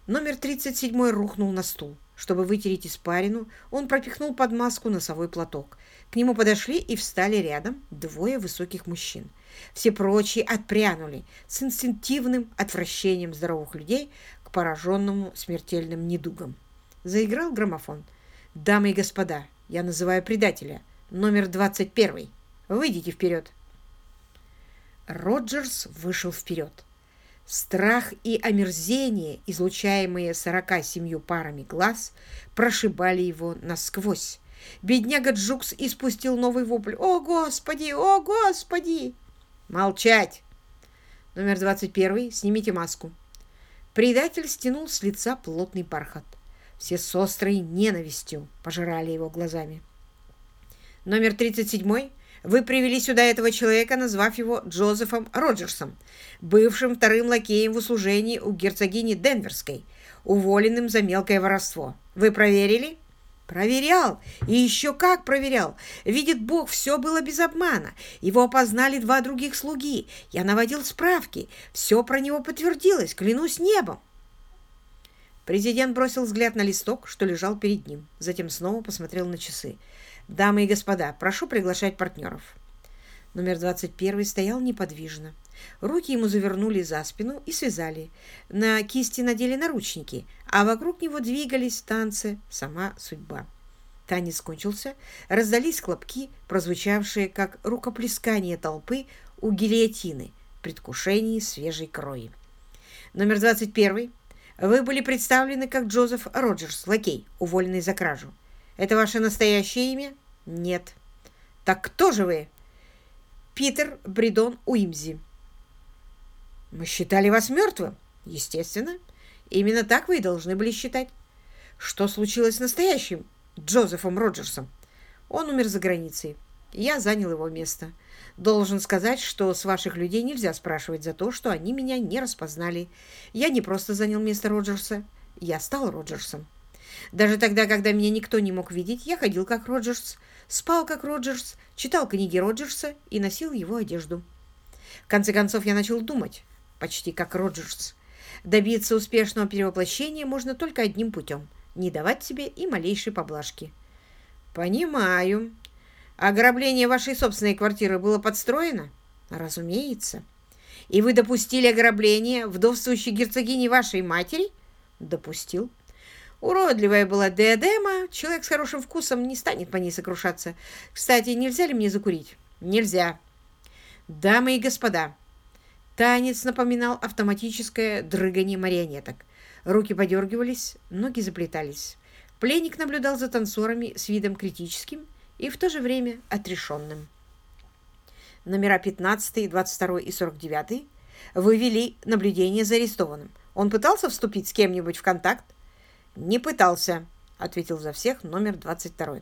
Номер 37 рухнул на стул. Чтобы вытереть испарину, он пропихнул под маску носовой платок – к нему подошли и встали рядом двое высоких мужчин. Все прочие отпрянули с инстинктивным отвращением здоровых людей к пораженному смертельным недугам. Заиграл граммофон. «Дамы и господа, я называю предателя. Номер 21. Выйдите вперед!» Роджерс вышел вперед. Страх и омерзение, излучаемые сорока семью парами глаз, прошибали его насквозь Бедняга Джукс испустил новый вопль. «О, Господи! О, Господи!» «Молчать!» Номер 21. Снимите маску. Предатель стянул с лица плотный пархат. Все с острой ненавистью пожирали его глазами. Номер 37. Вы привели сюда этого человека, назвав его Джозефом Роджерсом, бывшим вторым лакеем в услужении у герцогини Денверской, уволенным за мелкое воровство. Вы проверили? Проверял, и еще как проверял. Видит Бог, все было без обмана. Его опознали два других слуги. Я наводил справки. Все про него подтвердилось, клянусь небом. Президент бросил взгляд на листок, что лежал перед ним. Затем снова посмотрел на часы. «Дамы и господа, прошу приглашать партнеров». Номер 21 стоял неподвижно. Руки ему завернули за спину и связали. На кисти надели наручники, а вокруг него двигались танцы «Сама судьба». Танец кончился, раздались хлопки, прозвучавшие как рукоплескание толпы у гильотины, предвкушении свежей крови. Номер 21. Вы были представлены как Джозеф Роджерс, лакей, уволенный за кражу. Это ваше настоящее имя? Нет. Так кто же вы? Питер Бридон Уимзи. Мы считали вас мертвым, естественно. Именно так вы и должны были считать. Что случилось с настоящим Джозефом Роджерсом? Он умер за границей. Я занял его место. Должен сказать, что с ваших людей нельзя спрашивать за то, что они меня не распознали. Я не просто занял место Роджерса, я стал Роджерсом. Даже тогда, когда меня никто не мог видеть, я ходил как Роджерс, спал как Роджерс, читал книги Роджерса и носил его одежду. В конце концов, я начал думать, почти как Роджерс. Добиться успешного перевоплощения можно только одним путем – не давать себе и малейшей поблажки. «Понимаю. Ограбление вашей собственной квартиры было подстроено?» «Разумеется. И вы допустили ограбление вдовствующей герцогини вашей матери?» «Допустил. Уродливая была диадема. Человек с хорошим вкусом не станет по ней сокрушаться. Кстати, нельзя ли мне закурить? Нельзя. Дамы и господа, танец напоминал автоматическое дрыгание марионеток. Руки подергивались, ноги заплетались. Пленник наблюдал за танцорами с видом критическим и в то же время отрешенным. Номера 15, 22 и 49 вывели наблюдение за арестованным. Он пытался вступить с кем-нибудь в контакт, «Не пытался», — ответил за всех номер 22.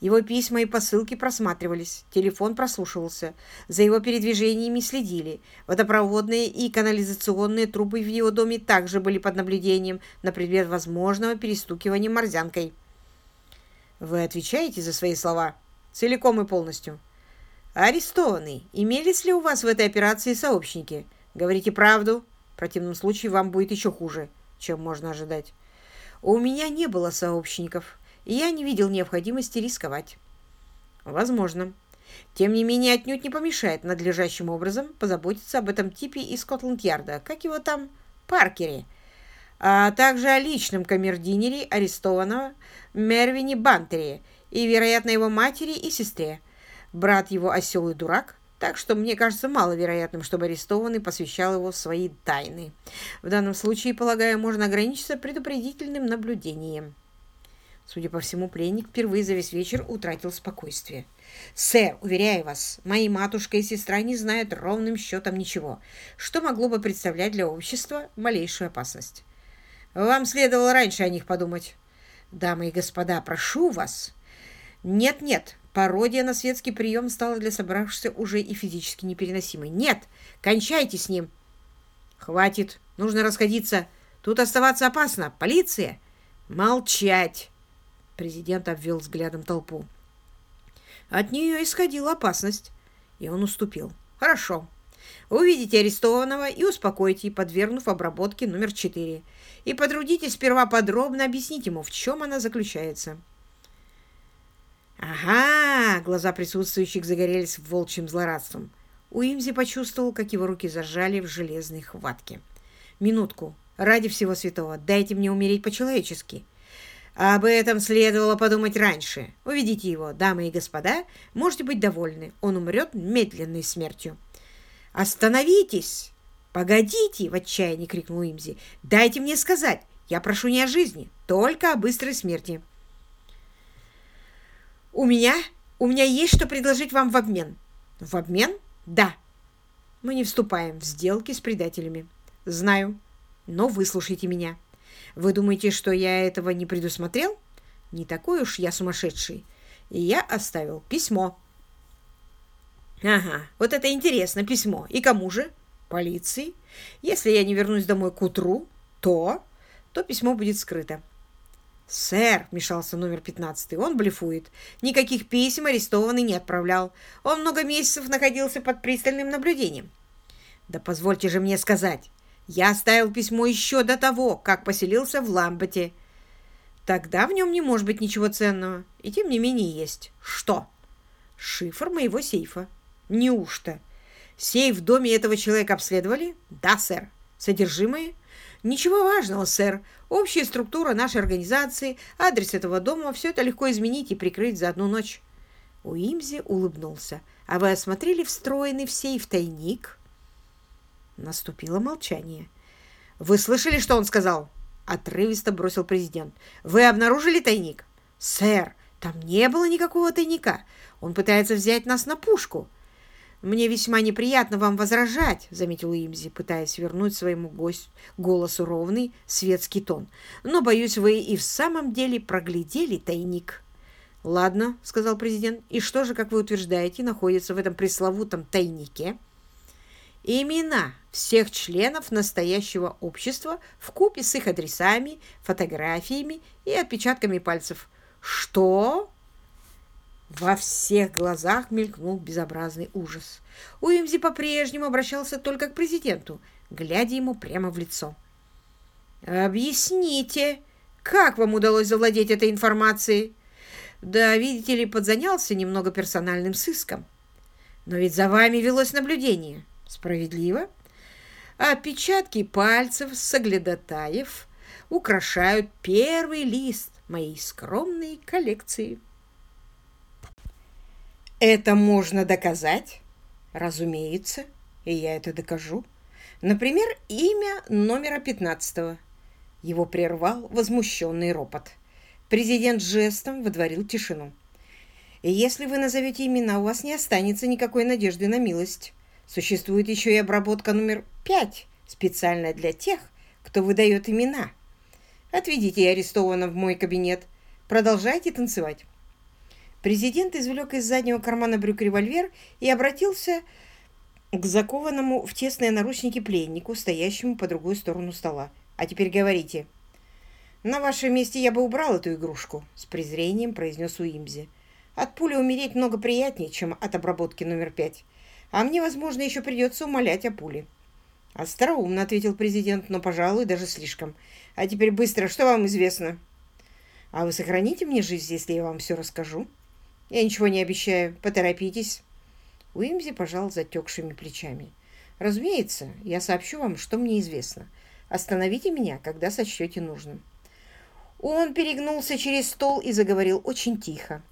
Его письма и посылки просматривались, телефон прослушивался, за его передвижениями следили. Водопроводные и канализационные трубы в его доме также были под наблюдением на предмет возможного перестукивания морзянкой. «Вы отвечаете за свои слова?» «Целиком и полностью». «Арестованный, имелись ли у вас в этой операции сообщники?» «Говорите правду. В противном случае вам будет еще хуже, чем можно ожидать». У меня не было сообщников, и я не видел необходимости рисковать. Возможно. Тем не менее, отнюдь не помешает надлежащим образом позаботиться об этом типе из Скотланд-Ярда, как его там, Паркере, а также о личном камердинере арестованного Мервине Бантере и, вероятно, его матери и сестре. Брат его осел и дурак так что мне кажется маловероятным, чтобы арестованный посвящал его свои тайны. В данном случае, полагаю, можно ограничиться предупредительным наблюдением. Судя по всему, пленник впервые за весь вечер утратил спокойствие. «Сэр, уверяю вас, мои матушка и сестра не знают ровным счетом ничего, что могло бы представлять для общества малейшую опасность. Вам следовало раньше о них подумать. Дамы и господа, прошу вас. Нет-нет, Пародия на светский прием стала для собравшихся уже и физически непереносимой. «Нет! Кончайте с ним!» «Хватит! Нужно расходиться! Тут оставаться опасно! Полиция!» «Молчать!» Президент обвел взглядом толпу. От нее исходила опасность, и он уступил. «Хорошо. Увидите арестованного и успокойте, подвергнув обработке номер четыре. И потрудитесь сперва подробно объяснить ему, в чем она заключается». «Ага!» — глаза присутствующих загорелись волчьим злорадством. Уимзи почувствовал, как его руки зажали в железной хватке. «Минутку. Ради всего святого, дайте мне умереть по-человечески». «Об этом следовало подумать раньше. Уведите его, дамы и господа. Можете быть довольны. Он умрет медленной смертью». «Остановитесь!» «Погодите!» — в отчаянии крикнул Имзи. «Дайте мне сказать. Я прошу не о жизни, только о быстрой смерти». У меня? У меня есть что предложить вам в обмен. В обмен? Да. Мы не вступаем в сделки с предателями. Знаю. Но выслушайте меня. Вы думаете, что я этого не предусмотрел? Не такой уж я сумасшедший. И я оставил письмо. Ага, вот это интересно, письмо. И кому же? Полиции. Если я не вернусь домой к утру, то... То письмо будет скрыто. «Сэр», — мешался номер 15, — он блефует. Никаких писем арестованный не отправлял. Он много месяцев находился под пристальным наблюдением. «Да позвольте же мне сказать. Я оставил письмо еще до того, как поселился в Ламбете. Тогда в нем не может быть ничего ценного. И тем не менее есть. Что? Шифр моего сейфа. Неужто? Сейф в доме этого человека обследовали? Да, сэр. Содержимое? Ничего важного, сэр. Общая структура нашей организации, адрес этого дома – все это легко изменить и прикрыть за одну ночь». Уимзи улыбнулся. «А вы осмотрели встроенный в сейф тайник?» Наступило молчание. «Вы слышали, что он сказал?» Отрывисто бросил президент. «Вы обнаружили тайник?» «Сэр, там не было никакого тайника. Он пытается взять нас на пушку. «Мне весьма неприятно вам возражать», — заметил Имзи, пытаясь вернуть своему гостю голосу ровный светский тон. «Но, боюсь, вы и в самом деле проглядели тайник». «Ладно», — сказал президент, — «и что же, как вы утверждаете, находится в этом пресловутом тайнике?» «Имена всех членов настоящего общества в купе с их адресами, фотографиями и отпечатками пальцев». «Что?» Во всех глазах мелькнул безобразный ужас. Уимзи по-прежнему обращался только к президенту, глядя ему прямо в лицо. «Объясните, как вам удалось завладеть этой информацией?» «Да, видите ли, подзанялся немного персональным сыском. Но ведь за вами велось наблюдение. Справедливо?» «Отпечатки пальцев соглядатаев украшают первый лист моей скромной коллекции». Это можно доказать? Разумеется, и я это докажу. Например, имя номера 15. Его прервал возмущенный ропот. Президент жестом выдворил тишину. «Если вы назовете имена, у вас не останется никакой надежды на милость. Существует еще и обработка номер пять, специальная для тех, кто выдает имена. Отведите арестованного в мой кабинет. Продолжайте танцевать». Президент извлек из заднего кармана брюк револьвер и обратился к закованному в тесные наручники пленнику, стоящему по другую сторону стола. «А теперь говорите». «На вашем месте я бы убрал эту игрушку», — с презрением произнес Уимзи. «От пули умереть много приятнее, чем от обработки номер пять. А мне, возможно, еще придется умолять о пуле». «Остроумно», — ответил президент, — «но, пожалуй, даже слишком. А теперь быстро, что вам известно?» «А вы сохраните мне жизнь, если я вам все расскажу?» Я ничего не обещаю. Поторопитесь. Уимзи пожал затекшими плечами. Разумеется, я сообщу вам, что мне известно. Остановите меня, когда сочтете нужным. Он перегнулся через стол и заговорил очень тихо.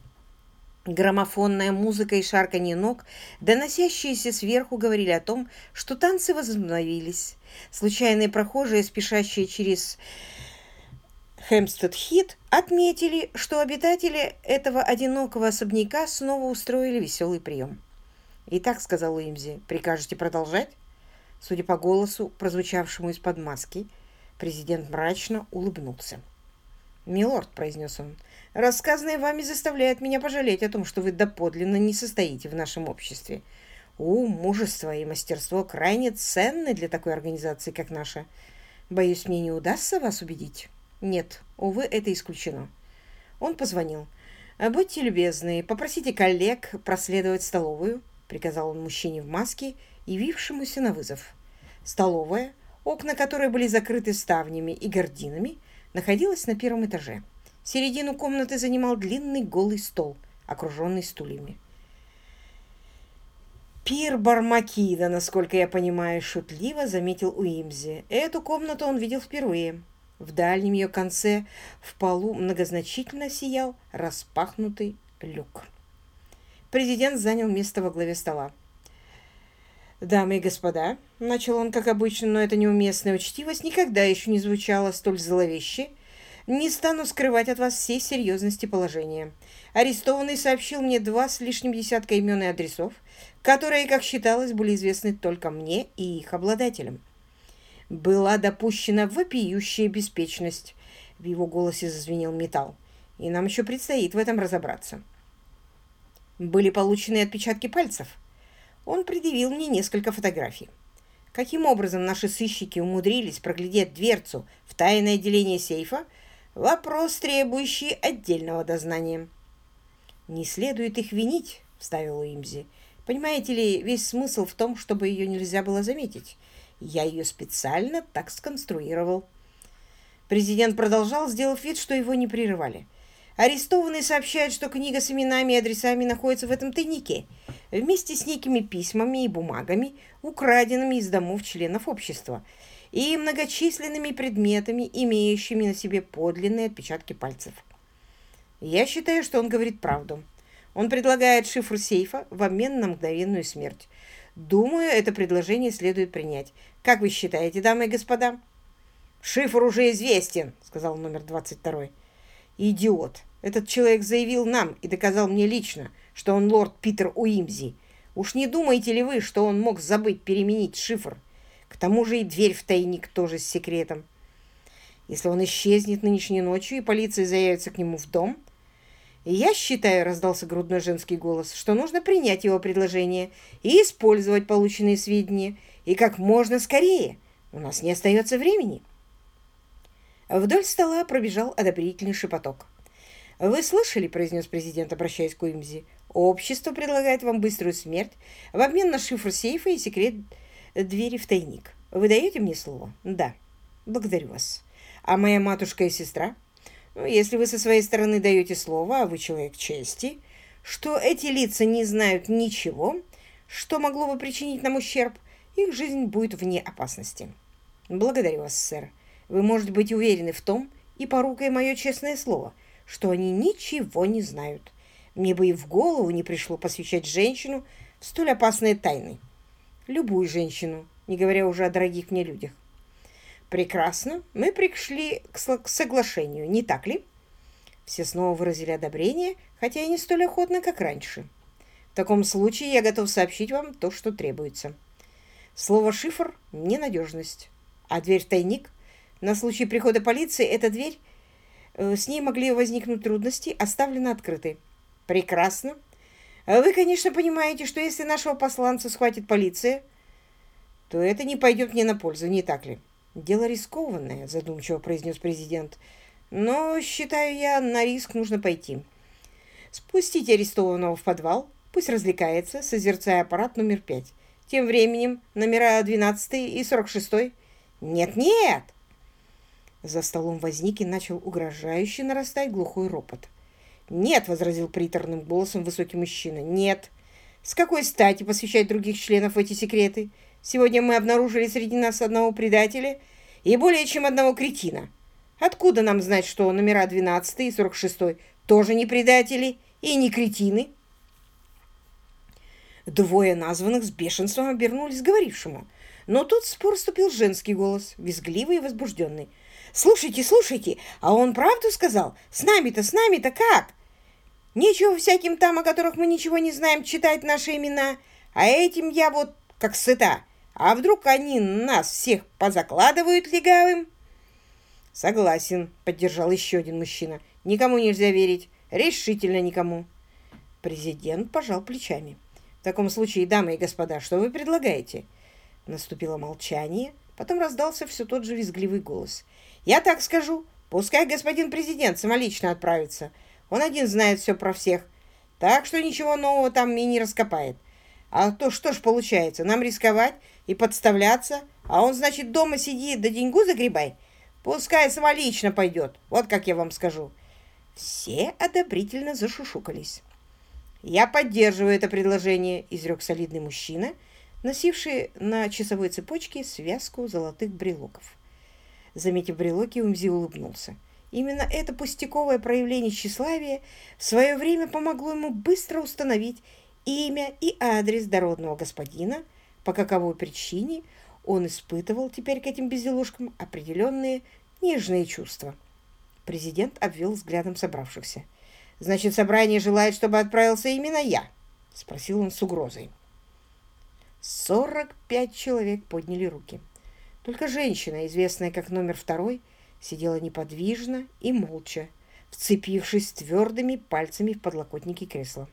Граммофонная музыка и шарканье ног, доносящиеся сверху, говорили о том, что танцы возобновились. Случайные прохожие, спешащие через Хэмстед Хит отметили, что обитатели этого одинокого особняка снова устроили веселый прием. «Итак», — сказал Уимзи, — «прикажете продолжать?» Судя по голосу, прозвучавшему из-под маски, президент мрачно улыбнулся. «Милорд», — произнес он, — «рассказанное вами заставляет меня пожалеть о том, что вы доподлинно не состоите в нашем обществе. Ум, мужество и мастерство крайне ценны для такой организации, как наша. Боюсь, мне не удастся вас убедить». Нет, увы, это исключено. Он позвонил. «Будьте любезны, попросите коллег проследовать столовую», приказал он мужчине в маске, явившемуся на вызов. Столовая, окна которой были закрыты ставнями и гардинами, находилась на первом этаже. Середину комнаты занимал длинный голый стол, окруженный стульями. «Пир Бармакида, насколько я понимаю, шутливо заметил Уимзи. Эту комнату он видел впервые». В дальнем ее конце в полу многозначительно сиял распахнутый люк. Президент занял место во главе стола. «Дамы и господа», — начал он, как обычно, но это неуместная учтивость никогда еще не звучала столь зловеще, «не стану скрывать от вас всей серьезности положения. Арестованный сообщил мне два с лишним десятка имен и адресов, которые, как считалось, были известны только мне и их обладателям была допущена вопиющая беспечность. В его голосе зазвенел металл. И нам еще предстоит в этом разобраться. Были получены отпечатки пальцев. Он предъявил мне несколько фотографий. Каким образом наши сыщики умудрились проглядеть дверцу в тайное отделение сейфа, вопрос, требующий отдельного дознания. «Не следует их винить», — вставил Уимзи. «Понимаете ли, весь смысл в том, чтобы ее нельзя было заметить». Я ее специально так сконструировал. Президент продолжал, сделав вид, что его не прерывали. Арестованный сообщает, что книга с именами и адресами находится в этом тайнике, вместе с некими письмами и бумагами, украденными из домов членов общества, и многочисленными предметами, имеющими на себе подлинные отпечатки пальцев. Я считаю, что он говорит правду. Он предлагает шифр сейфа в обмен на мгновенную смерть. Думаю, это предложение следует принять. Как вы считаете, дамы и господа? Шифр уже известен, сказал номер 22. Идиот. Этот человек заявил нам и доказал мне лично, что он лорд Питер Уимзи. Уж не думаете ли вы, что он мог забыть переменить шифр? К тому же и дверь в тайник тоже с секретом. Если он исчезнет нынешней ночью и полиция заявится к нему в дом, я считаю, раздался грудной женский голос, что нужно принять его предложение и использовать полученные сведения, и как можно скорее. У нас не остается времени. Вдоль стола пробежал одобрительный шепоток. «Вы слышали?» – произнес президент, обращаясь к Уимзи. «Общество предлагает вам быструю смерть в обмен на шифр сейфа и секрет двери в тайник. Вы даете мне слово?» «Да. Благодарю вас. А моя матушка и сестра?» если вы со своей стороны даете слово, а вы человек чести, что эти лица не знают ничего, что могло бы причинить нам ущерб, их жизнь будет вне опасности. Благодарю вас, сэр. Вы можете быть уверены в том, и порукой мое честное слово, что они ничего не знают. Мне бы и в голову не пришло посвящать женщину в столь опасные тайны. Любую женщину, не говоря уже о дорогих мне людях. Прекрасно, мы пришли к соглашению, не так ли? Все снова выразили одобрение, хотя и не столь охотно, как раньше. В таком случае я готов сообщить вам то, что требуется. Слово «шифр» — ненадежность. А дверь тайник? На случай прихода полиции эта дверь, э, с ней могли возникнуть трудности, оставлена открытой. Прекрасно. Вы, конечно, понимаете, что если нашего посланца схватит полиция, то это не пойдет мне на пользу, не так ли? Дело рискованное, задумчиво произнес президент. Но, считаю я, на риск нужно пойти. Спустите арестованного в подвал, пусть развлекается, созерцая аппарат номер пять. Тем временем номера 12 и 46. Нет-нет! За столом возник и начал угрожающе нарастать глухой ропот. «Нет!» — возразил приторным голосом высокий мужчина. «Нет! С какой стати посвящать других членов эти секреты? Сегодня мы обнаружили среди нас одного предателя и более чем одного кретина. Откуда нам знать, что номера 12 и 46 тоже не предатели и не кретины?» Двое названных с бешенством обернулись говорившему. Но тут в спор вступил женский голос, визгливый и возбужденный. «Слушайте, слушайте, а он правду сказал? С нами-то, с нами-то как? Нечего всяким там, о которых мы ничего не знаем, читать наши имена, а этим я вот как сыта. А вдруг они нас всех позакладывают легавым? Согласен, поддержал еще один мужчина. Никому нельзя верить. Решительно никому. Президент пожал плечами. В таком случае, дамы и господа, что вы предлагаете? Наступило молчание. Потом раздался все тот же визгливый голос. Я так скажу. Пускай господин президент самолично отправится. Он один знает все про всех. Так что ничего нового там и не раскопает. А то что ж получается, нам рисковать и подставляться, а он, значит, дома сидит, да деньгу загребай. Пускай самолично пойдет, вот как я вам скажу». Все одобрительно зашушукались. «Я поддерживаю это предложение», — изрек солидный мужчина, носивший на часовой цепочке связку золотых брелоков. Заметив брелоки, Умзи улыбнулся. Именно это пустяковое проявление тщеславия в свое время помогло ему быстро установить имя и адрес дородного господина — по каковой причине он испытывал теперь к этим безделушкам определенные нежные чувства. Президент обвел взглядом собравшихся. «Значит, собрание желает, чтобы отправился именно я?» — спросил он с угрозой. Сорок пять человек подняли руки. Только женщина, известная как номер второй, сидела неподвижно и молча, вцепившись твердыми пальцами в подлокотники кресла.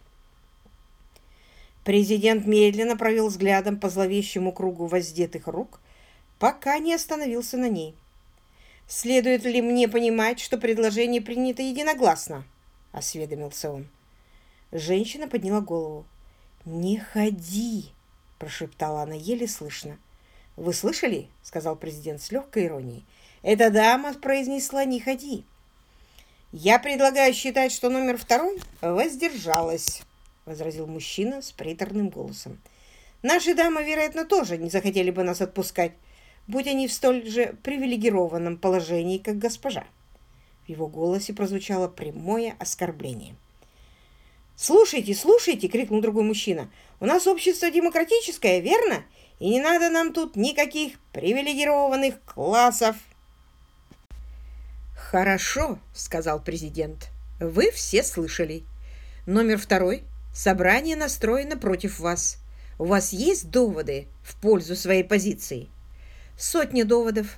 Президент медленно провел взглядом по зловещему кругу воздетых рук, пока не остановился на ней. «Следует ли мне понимать, что предложение принято единогласно?» – осведомился он. Женщина подняла голову. «Не ходи!» – прошептала она еле слышно. «Вы слышали?» – сказал президент с легкой иронией. «Эта дама произнесла «не ходи». Я предлагаю считать, что номер второй воздержалась». — возразил мужчина с приторным голосом. «Наши дамы, вероятно, тоже не захотели бы нас отпускать, будь они в столь же привилегированном положении, как госпожа». В его голосе прозвучало прямое оскорбление. «Слушайте, слушайте!» — крикнул другой мужчина. «У нас общество демократическое, верно? И не надо нам тут никаких привилегированных классов!» «Хорошо», — сказал президент. «Вы все слышали. Номер второй Собрание настроено против вас. У вас есть доводы в пользу своей позиции? Сотни доводов.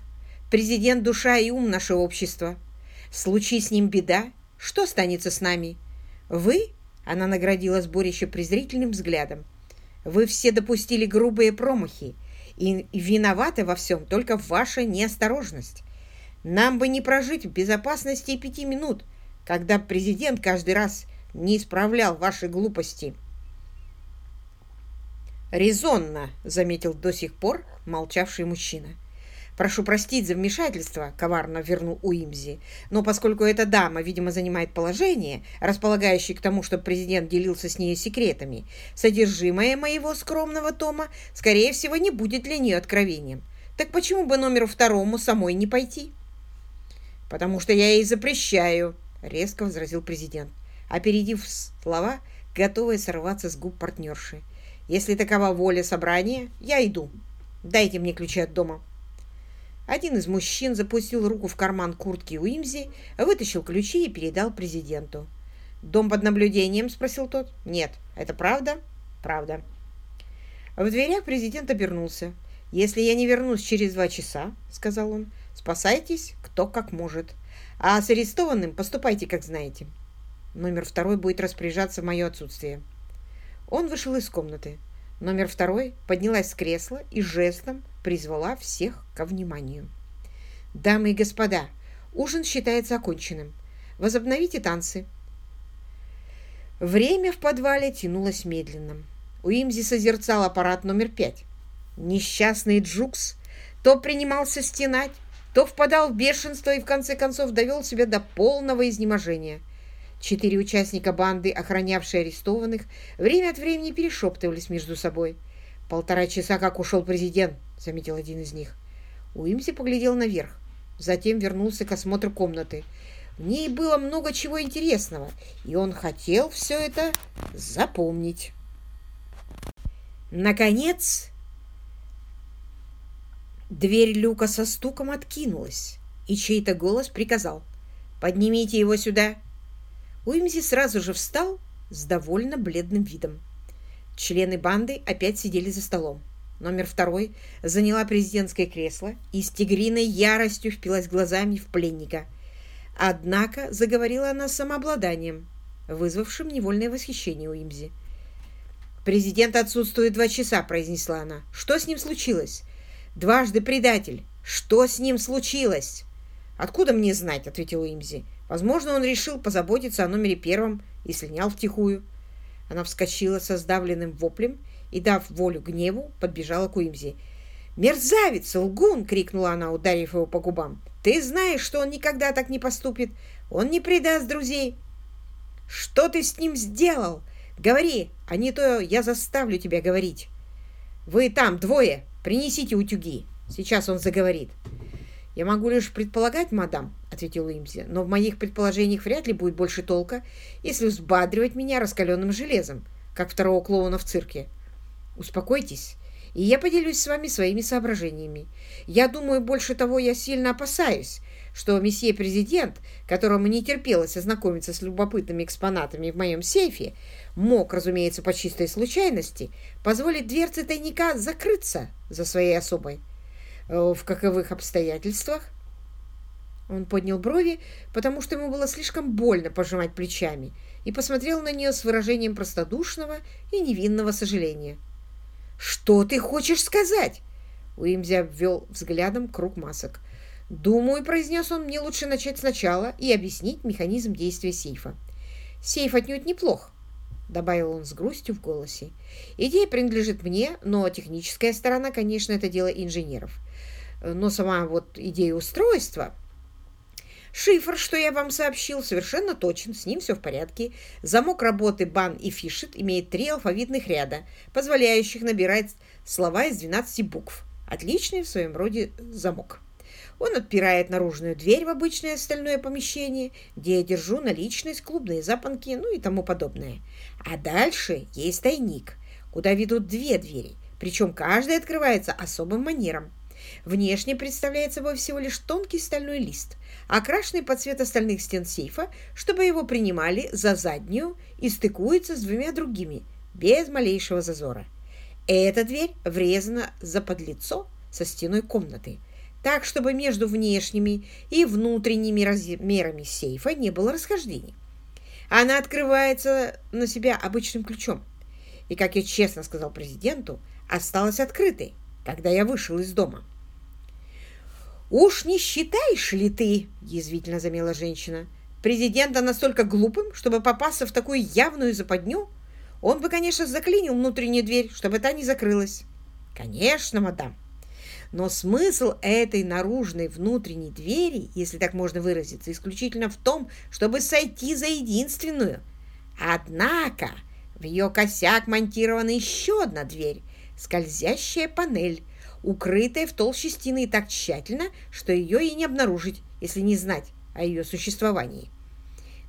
Президент – душа и ум нашего общества. Случи с ним беда, что останется с нами? Вы, она наградила сборище презрительным взглядом, вы все допустили грубые промахи, и виноваты во всем только ваша неосторожность. Нам бы не прожить в безопасности и пяти минут, когда президент каждый раз – не исправлял ваши глупости. Резонно, заметил до сих пор молчавший мужчина. Прошу простить за вмешательство, коварно вернул Уимзи, но поскольку эта дама, видимо, занимает положение, располагающее к тому, чтобы президент делился с ней секретами, содержимое моего скромного тома, скорее всего, не будет для нее откровением. Так почему бы номеру второму самой не пойти? Потому что я ей запрещаю, резко возразил президент. Опередив слова, готовая сорваться с губ партнерши. «Если такова воля собрания, я иду. Дайте мне ключи от дома». Один из мужчин запустил руку в карман куртки Уимзи, вытащил ключи и передал президенту. «Дом под наблюдением?» – спросил тот. «Нет». «Это правда?» «Правда». В дверях президент обернулся. «Если я не вернусь через два часа», – сказал он, – «спасайтесь кто как может, а с арестованным поступайте как знаете». Номер второй будет распоряжаться в мое отсутствие. Он вышел из комнаты. Номер второй поднялась с кресла и жестом призвала всех ко вниманию. «Дамы и господа, ужин считается оконченным. Возобновите танцы». Время в подвале тянулось медленно. Уимзи созерцал аппарат номер пять. Несчастный Джукс то принимался стенать, то впадал в бешенство и в конце концов довел себя до полного изнеможения – Четыре участника банды, охранявшие арестованных, время от времени перешептывались между собой. «Полтора часа, как ушел президент», — заметил один из них. Уимси поглядел наверх, затем вернулся к осмотру комнаты. В ней было много чего интересного, и он хотел все это запомнить. Наконец, дверь люка со стуком откинулась, и чей-то голос приказал «Поднимите его сюда!» Уимзи сразу же встал с довольно бледным видом. Члены банды опять сидели за столом. Номер второй заняла президентское кресло и с тигриной яростью впилась глазами в пленника. Однако заговорила она с самообладанием, вызвавшим невольное восхищение у Имзи. «Президент отсутствует два часа», — произнесла она. «Что с ним случилось?» «Дважды предатель! Что с ним случилось?» «Откуда мне знать?» — ответила Имзи. Возможно, он решил позаботиться о номере первом и слинял втихую. Она вскочила со сдавленным воплем и, дав волю гневу, подбежала к Уимзи. «Мерзавец! Лгун!» — крикнула она, ударив его по губам. «Ты знаешь, что он никогда так не поступит! Он не предаст друзей!» «Что ты с ним сделал? Говори, а не то я заставлю тебя говорить!» «Вы там, двое, принесите утюги! Сейчас он заговорит!» Я могу лишь предполагать, мадам, ответил Имзи, но в моих предположениях вряд ли будет больше толка, если взбадривать меня раскаленным железом, как второго клоуна в цирке. Успокойтесь, и я поделюсь с вами своими соображениями. Я думаю, больше того, я сильно опасаюсь, что месье президент, которому не терпелось ознакомиться с любопытными экспонатами в моем сейфе, мог, разумеется, по чистой случайности, позволить дверце тайника закрыться за своей особой. Э, в каковых обстоятельствах? Он поднял брови, потому что ему было слишком больно пожимать плечами, и посмотрел на нее с выражением простодушного и невинного сожаления. «Что ты хочешь сказать?» Уимзи обвел взглядом круг масок. «Думаю, — произнес он, — мне лучше начать сначала и объяснить механизм действия сейфа. Сейф отнюдь неплох, — добавил он с грустью в голосе. «Идея принадлежит мне, но техническая сторона, конечно, это дело инженеров но сама вот идея устройства. Шифр, что я вам сообщил, совершенно точен, с ним все в порядке. Замок работы бан и фишит имеет три алфавитных ряда, позволяющих набирать слова из 12 букв. Отличный в своем роде замок. Он отпирает наружную дверь в обычное остальное помещение, где я держу наличность, клубные запонки, ну и тому подобное. А дальше есть тайник, куда ведут две двери, причем каждая открывается особым манером – Внешне представляет собой всего лишь тонкий стальной лист, окрашенный под цвет остальных стен сейфа, чтобы его принимали за заднюю и стыкуется с двумя другими, без малейшего зазора. Эта дверь врезана за подлицо со стеной комнаты, так, чтобы между внешними и внутренними размерами сейфа не было расхождений. Она открывается на себя обычным ключом. И, как я честно сказал президенту, осталась открытой, когда я вышел из дома. «Уж не считаешь ли ты, — язвительно заметила женщина, — президента настолько глупым, чтобы попасться в такую явную западню? Он бы, конечно, заклинил внутреннюю дверь, чтобы та не закрылась». «Конечно, мадам. Но смысл этой наружной внутренней двери, если так можно выразиться, исключительно в том, чтобы сойти за единственную. Однако в ее косяк монтирована еще одна дверь, скользящая панель, укрытая в толще стены так тщательно, что ее и не обнаружить, если не знать о ее существовании.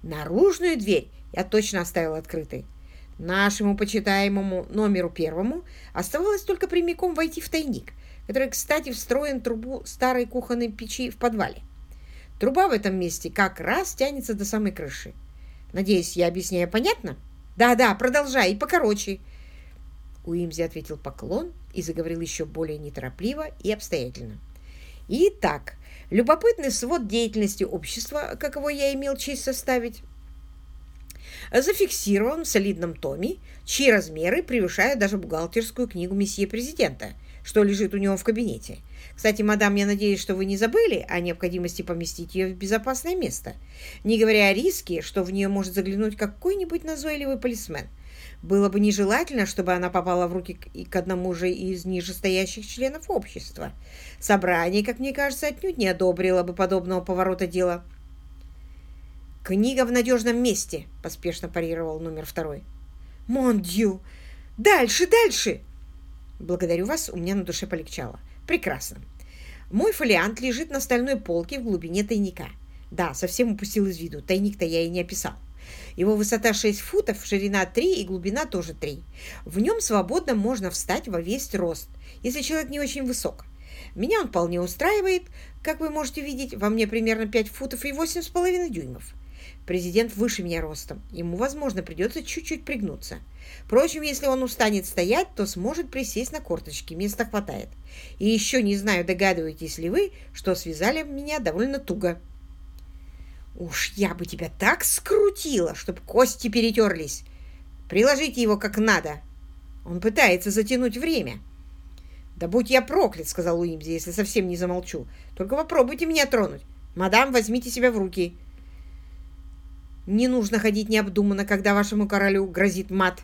Наружную дверь я точно оставил открытой. Нашему почитаемому номеру первому оставалось только прямиком войти в тайник, который, кстати, встроен в трубу старой кухонной печи в подвале. Труба в этом месте как раз тянется до самой крыши. Надеюсь, я объясняю понятно? Да-да, продолжай, и покороче. Уимзи ответил поклон и заговорил еще более неторопливо и обстоятельно. Итак, любопытный свод деятельности общества, каково я имел честь составить, зафиксирован в солидном томе, чьи размеры превышают даже бухгалтерскую книгу месье президента, что лежит у него в кабинете. Кстати, мадам, я надеюсь, что вы не забыли о необходимости поместить ее в безопасное место, не говоря о риске, что в нее может заглянуть какой-нибудь назойливый полисмен – было бы нежелательно, чтобы она попала в руки к одному же из нижестоящих членов общества. Собрание, как мне кажется, отнюдь не одобрило бы подобного поворота дела. «Книга в надежном месте», — поспешно парировал номер второй. «Мон! Дальше, дальше!» «Благодарю вас, у меня на душе полегчало. Прекрасно. Мой фолиант лежит на стальной полке в глубине тайника. Да, совсем упустил из виду. Тайник-то я и не описал. Его высота 6 футов, ширина 3 и глубина тоже 3. В нем свободно можно встать во весь рост, если человек не очень высок. Меня он вполне устраивает. Как вы можете видеть, во мне примерно 5 футов и 8,5 дюймов. Президент выше меня ростом. Ему, возможно, придется чуть-чуть пригнуться. Впрочем, если он устанет стоять, то сможет присесть на корточки. Места хватает. И еще не знаю, догадываетесь ли вы, что связали меня довольно туго. Уж я бы тебя так скрутила, чтобы кости перетерлись. Приложите его как надо. Он пытается затянуть время. Да будь я проклят, сказал Уимзи, если совсем не замолчу. Только попробуйте меня тронуть. Мадам, возьмите себя в руки. Не нужно ходить необдуманно, когда вашему королю грозит мат.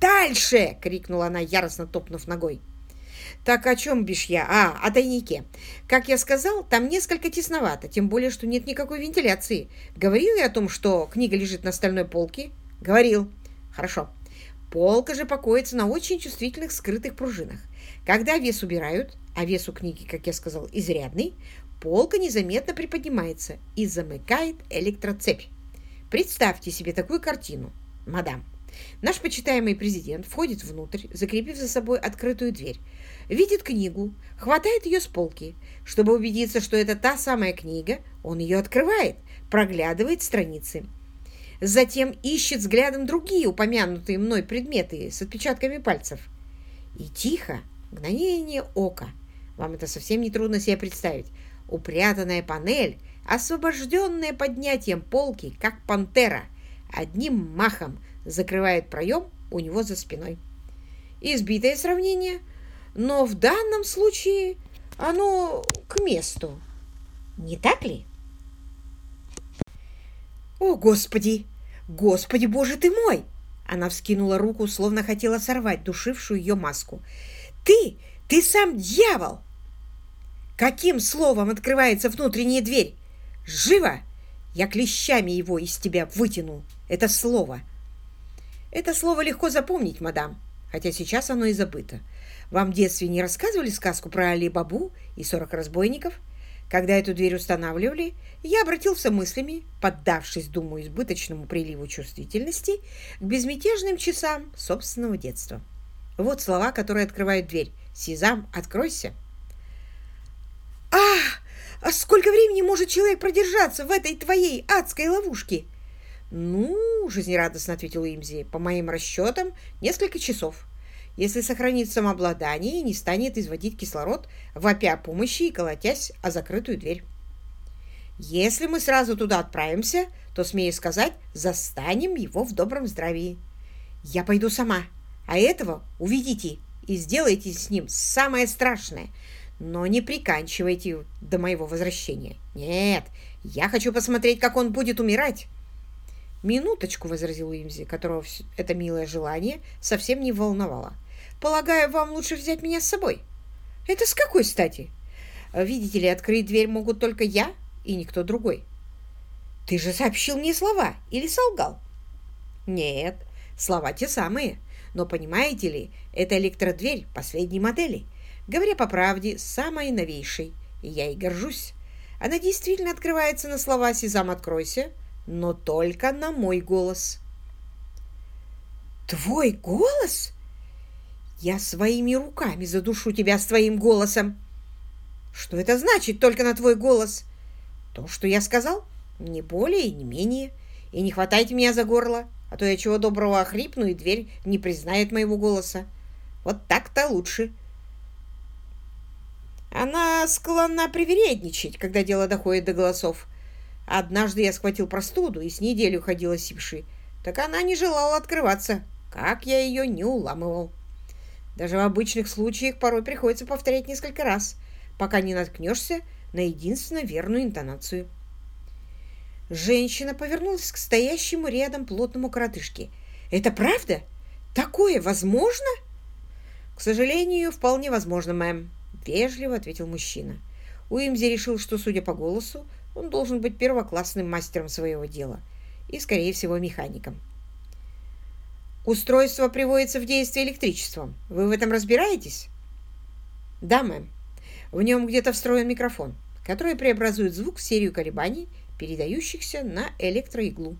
«Дальше!» — крикнула она, яростно топнув ногой. Так о чем бишь я? А, о тайнике. Как я сказал, там несколько тесновато, тем более, что нет никакой вентиляции. Говорил я о том, что книга лежит на стальной полке? Говорил. Хорошо. Полка же покоится на очень чувствительных скрытых пружинах. Когда вес убирают, а вес у книги, как я сказал, изрядный, полка незаметно приподнимается и замыкает электроцепь. Представьте себе такую картину, мадам. Наш почитаемый президент входит внутрь, закрепив за собой открытую дверь видит книгу, хватает ее с полки. Чтобы убедиться, что это та самая книга, он ее открывает, проглядывает страницы. Затем ищет взглядом другие упомянутые мной предметы с отпечатками пальцев. И тихо, мгновение ока. Вам это совсем не трудно себе представить. Упрятанная панель, освобожденная поднятием полки, как пантера, одним махом закрывает проем у него за спиной. Избитое сравнение – но в данном случае оно к месту. Не так ли? О, Господи! Господи, Боже ты мой! Она вскинула руку, словно хотела сорвать душившую ее маску. Ты! Ты сам дьявол! Каким словом открывается внутренняя дверь? Живо! Я клещами его из тебя вытяну. Это слово. Это слово легко запомнить, мадам, хотя сейчас оно и забыто. Вам в детстве не рассказывали сказку про Али-Бабу и 40 разбойников? Когда эту дверь устанавливали, я обратился мыслями, поддавшись, думаю, избыточному приливу чувствительности, к безмятежным часам собственного детства. Вот слова, которые открывают дверь. «Сезам, откройся!» «Ах, а сколько времени может человек продержаться в этой твоей адской ловушке?» «Ну, — жизнерадостно ответил Имзи, — по моим расчетам, несколько часов». Если сохранит самообладание и не станет изводить кислород, вопя помощи и колотясь о закрытую дверь. Если мы сразу туда отправимся, то, смею сказать, застанем его в добром здравии. Я пойду сама, а этого увидите и сделайте с ним самое страшное, но не приканчивайте до моего возвращения. Нет, я хочу посмотреть, как он будет умирать. «Минуточку», — возразил Имзи, которого это милое желание совсем не волновало. Полагаю, вам лучше взять меня с собой. Это с какой стати? Видите ли, открыть дверь могут только я и никто другой. Ты же сообщил мне слова или солгал? Нет, слова те самые. Но понимаете ли, это электродверь последней модели. Говоря по правде, самой новейшей. И я и горжусь. Она действительно открывается на слова «Сезам, откройся», но только на мой голос. «Твой голос?» Я своими руками задушу тебя своим голосом. Что это значит только на твой голос? То, что я сказал, не более и не менее. И не хватайте меня за горло, а то я чего доброго охрипну, и дверь не признает моего голоса. Вот так-то лучше. Она склонна привередничать, когда дело доходит до голосов. Однажды я схватил простуду и с неделю ходила сипши. Так она не желала открываться, как я ее не уламывал. Даже в обычных случаях порой приходится повторять несколько раз, пока не наткнешься на единственно верную интонацию. Женщина повернулась к стоящему рядом плотному коротышке. «Это правда? Такое возможно?» «К сожалению, вполне возможно, мэм», — вежливо ответил мужчина. Уимзи решил, что, судя по голосу, он должен быть первоклассным мастером своего дела и, скорее всего, механиком. Устройство приводится в действие электричеством. Вы в этом разбираетесь? Да, мэм. В нем где-то встроен микрофон, который преобразует звук в серию колебаний, передающихся на электроиглу.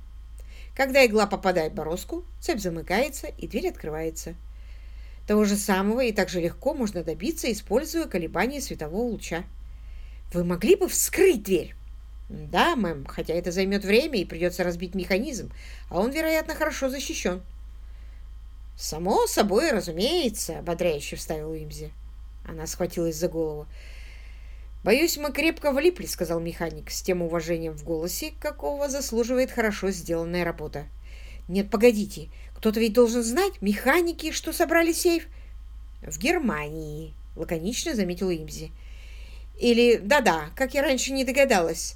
Когда игла попадает в бороздку, цепь замыкается и дверь открывается. Того же самого и также легко можно добиться, используя колебания светового луча. Вы могли бы вскрыть дверь? Да, мэм, хотя это займет время и придется разбить механизм, а он, вероятно, хорошо защищен. «Само собой, разумеется», — ободряюще вставил Имзи. Она схватилась за голову. «Боюсь, мы крепко влипли», — сказал механик с тем уважением в голосе, какого заслуживает хорошо сделанная работа. «Нет, погодите, кто-то ведь должен знать, механики, что собрали сейф». «В Германии», — лаконично заметил Имзи. «Или, да-да, как я раньше не догадалась,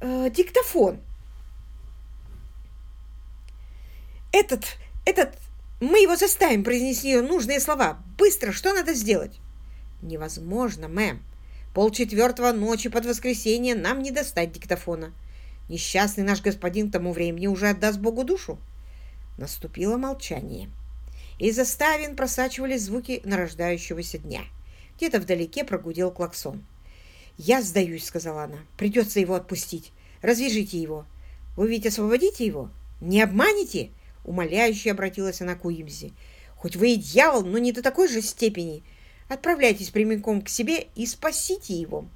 э, диктофон». «Этот, этот мы его заставим произнести нужные слова. Быстро, что надо сделать? Невозможно, мэм. Пол четвертого ночи под воскресенье нам не достать диктофона. Несчастный наш господин к тому времени уже отдаст Богу душу. Наступило молчание. Из заставин просачивались звуки нарождающегося дня. Где-то вдалеке прогудел клаксон. «Я сдаюсь», — сказала она. «Придется его отпустить. Развяжите его. Вы ведь освободите его? Не обманете? Умоляюще обратилась она к Уимзи. «Хоть вы и дьявол, но не до такой же степени. Отправляйтесь прямиком к себе и спасите его».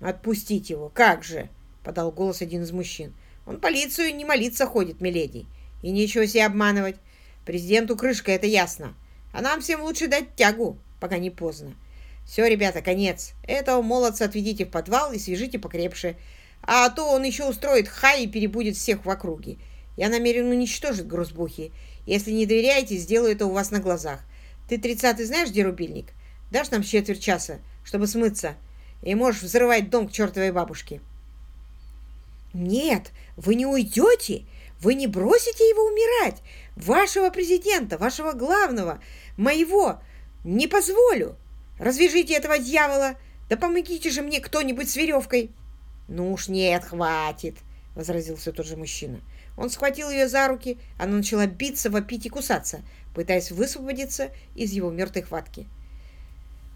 Отпустить его, как же!» — подал голос один из мужчин. «Он полицию не молиться ходит, миледи. И нечего себя обманывать. Президенту крышка, это ясно. А нам всем лучше дать тягу, пока не поздно. Все, ребята, конец. Этого молодца отведите в подвал и свяжите покрепше. А то он еще устроит хай и перебудет всех в округе. Я намерен уничтожить грузбухи. Если не доверяете, сделаю это у вас на глазах. Ты тридцатый знаешь, где рубильник? Дашь нам четверть часа, чтобы смыться, и можешь взрывать дом к чертовой бабушке». «Нет, вы не уйдете! Вы не бросите его умирать! Вашего президента, вашего главного, моего! Не позволю! Развяжите этого дьявола! Да помогите же мне кто-нибудь с веревкой!» «Ну уж нет, хватит!» — возразился тот же мужчина. Он схватил ее за руки, она начала биться, вопить и кусаться, пытаясь высвободиться из его мертвой хватки.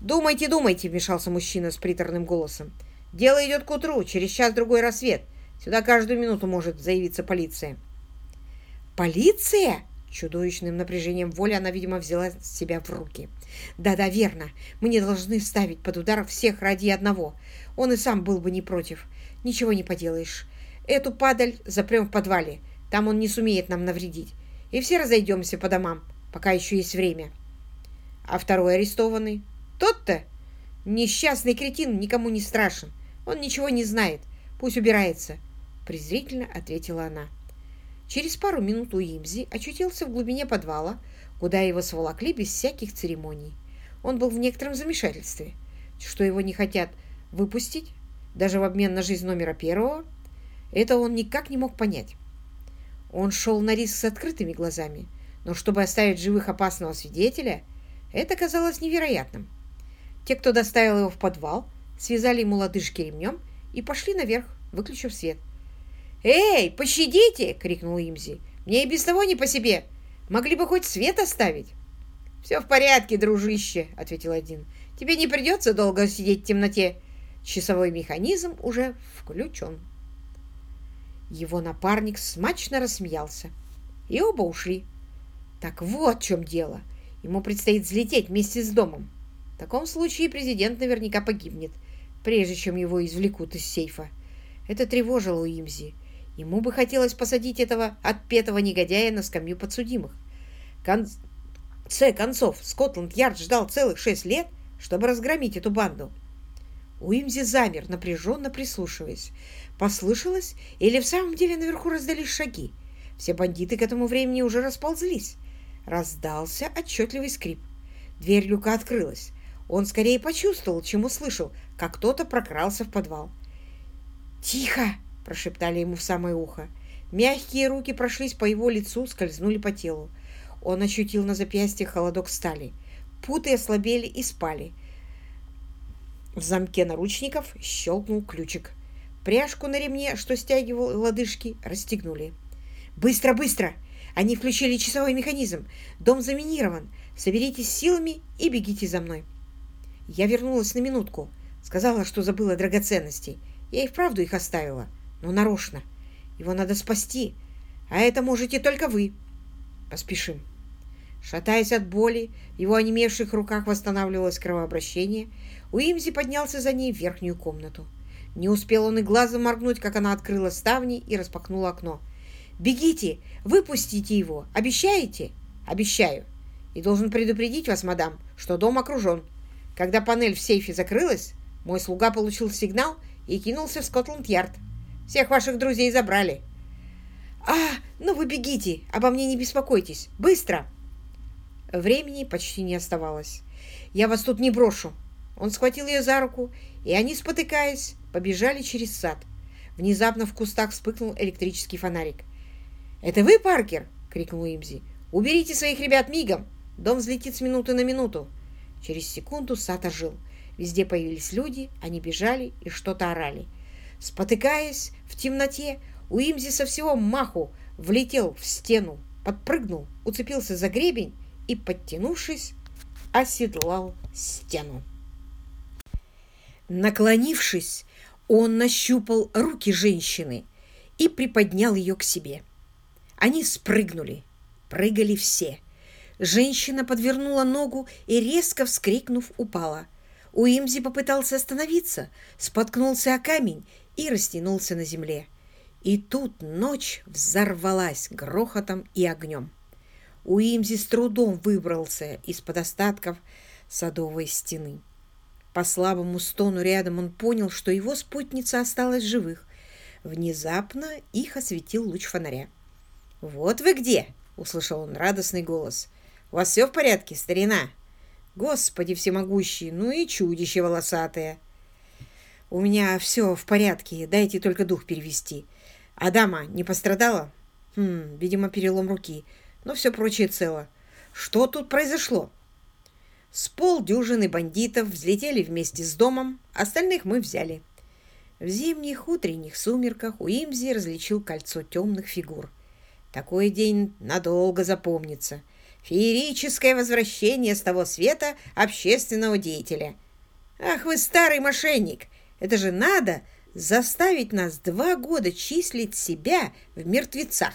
«Думайте, думайте!» – вмешался мужчина с приторным голосом. «Дело идет к утру, через час-другой рассвет. Сюда каждую минуту может заявиться полиция». «Полиция?» Чудовищным напряжением воли она, видимо, взяла себя в руки. «Да-да, верно. Мы не должны ставить под удар всех ради одного. Он и сам был бы не против. Ничего не поделаешь. Эту падаль запрем в подвале. Там он не сумеет нам навредить. И все разойдемся по домам, пока еще есть время. А второй арестованный? Тот-то? Несчастный кретин никому не страшен. Он ничего не знает. Пусть убирается. Презрительно ответила она. Через пару минут Уимзи очутился в глубине подвала, куда его сволокли без всяких церемоний. Он был в некотором замешательстве. Что его не хотят выпустить, даже в обмен на жизнь номера первого, это он никак не мог понять. Он шел на риск с открытыми глазами, но чтобы оставить живых опасного свидетеля, это казалось невероятным. Те, кто доставил его в подвал, связали ему лодыжки ремнем и пошли наверх, выключив свет. «Эй, пощадите!» — крикнул Имзи. «Мне и без того не по себе. Могли бы хоть свет оставить». «Все в порядке, дружище», — ответил один. «Тебе не придется долго сидеть в темноте. Часовой механизм уже включен». Его напарник смачно рассмеялся. И оба ушли. Так вот в чем дело. Ему предстоит взлететь вместе с домом. В таком случае президент наверняка погибнет, прежде чем его извлекут из сейфа. Это тревожило Уимзи. Ему бы хотелось посадить этого отпетого негодяя на скамью подсудимых. Кон... В конце концов, Скотланд-Ярд ждал целых шесть лет, чтобы разгромить эту банду. Уимзи замер, напряженно прислушиваясь. Послышалось, или в самом деле наверху раздались шаги. Все бандиты к этому времени уже расползлись. Раздался отчетливый скрип. Дверь люка открылась. Он скорее почувствовал, чем услышал, как кто-то прокрался в подвал. «Тихо!» – прошептали ему в самое ухо. Мягкие руки прошлись по его лицу, скользнули по телу. Он ощутил на запястье холодок стали. Путы ослабели и спали. В замке наручников щелкнул ключик – Пряжку на ремне, что стягивал лодыжки, расстегнули. «Быстро, быстро!» Они включили часовой механизм. Дом заминирован. Соберитесь силами и бегите за мной. Я вернулась на минутку. Сказала, что забыла драгоценностей. Я и вправду их оставила. Но нарочно. Его надо спасти. А это можете только вы. Поспешим. Шатаясь от боли, в его онемевших руках восстанавливалось кровообращение, Уимзи поднялся за ней в верхнюю комнату. Не успел он и глазом моргнуть, как она открыла ставни и распахнула окно. «Бегите! Выпустите его! Обещаете?» «Обещаю. И должен предупредить вас, мадам, что дом окружен. Когда панель в сейфе закрылась, мой слуга получил сигнал и кинулся в Скотланд-Ярд. Всех ваших друзей забрали». «А, ну вы бегите! Обо мне не беспокойтесь! Быстро!» Времени почти не оставалось. «Я вас тут не брошу!» Он схватил ее за руку, и они, спотыкаясь, побежали через сад. Внезапно в кустах вспыхнул электрический фонарик. «Это вы, Паркер?» — крикнул Имзи. «Уберите своих ребят мигом! Дом взлетит с минуты на минуту!» Через секунду сад ожил. Везде появились люди, они бежали и что-то орали. Спотыкаясь в темноте, у Имзи со всего маху влетел в стену, подпрыгнул, уцепился за гребень и, подтянувшись, оседлал стену. Наклонившись, он нащупал руки женщины и приподнял ее к себе. Они спрыгнули. Прыгали все. Женщина подвернула ногу и, резко вскрикнув, упала. Уимзи попытался остановиться, споткнулся о камень и растянулся на земле. И тут ночь взорвалась грохотом и огнем. Уимзи с трудом выбрался из-под остатков садовой стены. По слабому стону рядом он понял, что его спутница осталась живых. Внезапно их осветил луч фонаря. «Вот вы где!» — услышал он радостный голос. «У вас все в порядке, старина?» «Господи всемогущий, ну и чудище волосатое!» «У меня все в порядке, дайте только дух перевести. Адама не пострадала?» «Хм, видимо, перелом руки, но все прочее цело. Что тут произошло?» С полдюжины бандитов взлетели вместе с домом, остальных мы взяли. В зимних утренних сумерках Уимзи различил кольцо темных фигур. Такой день надолго запомнится. Феерическое возвращение с того света общественного деятеля. Ах вы старый мошенник! Это же надо заставить нас два года числить себя в мертвецах.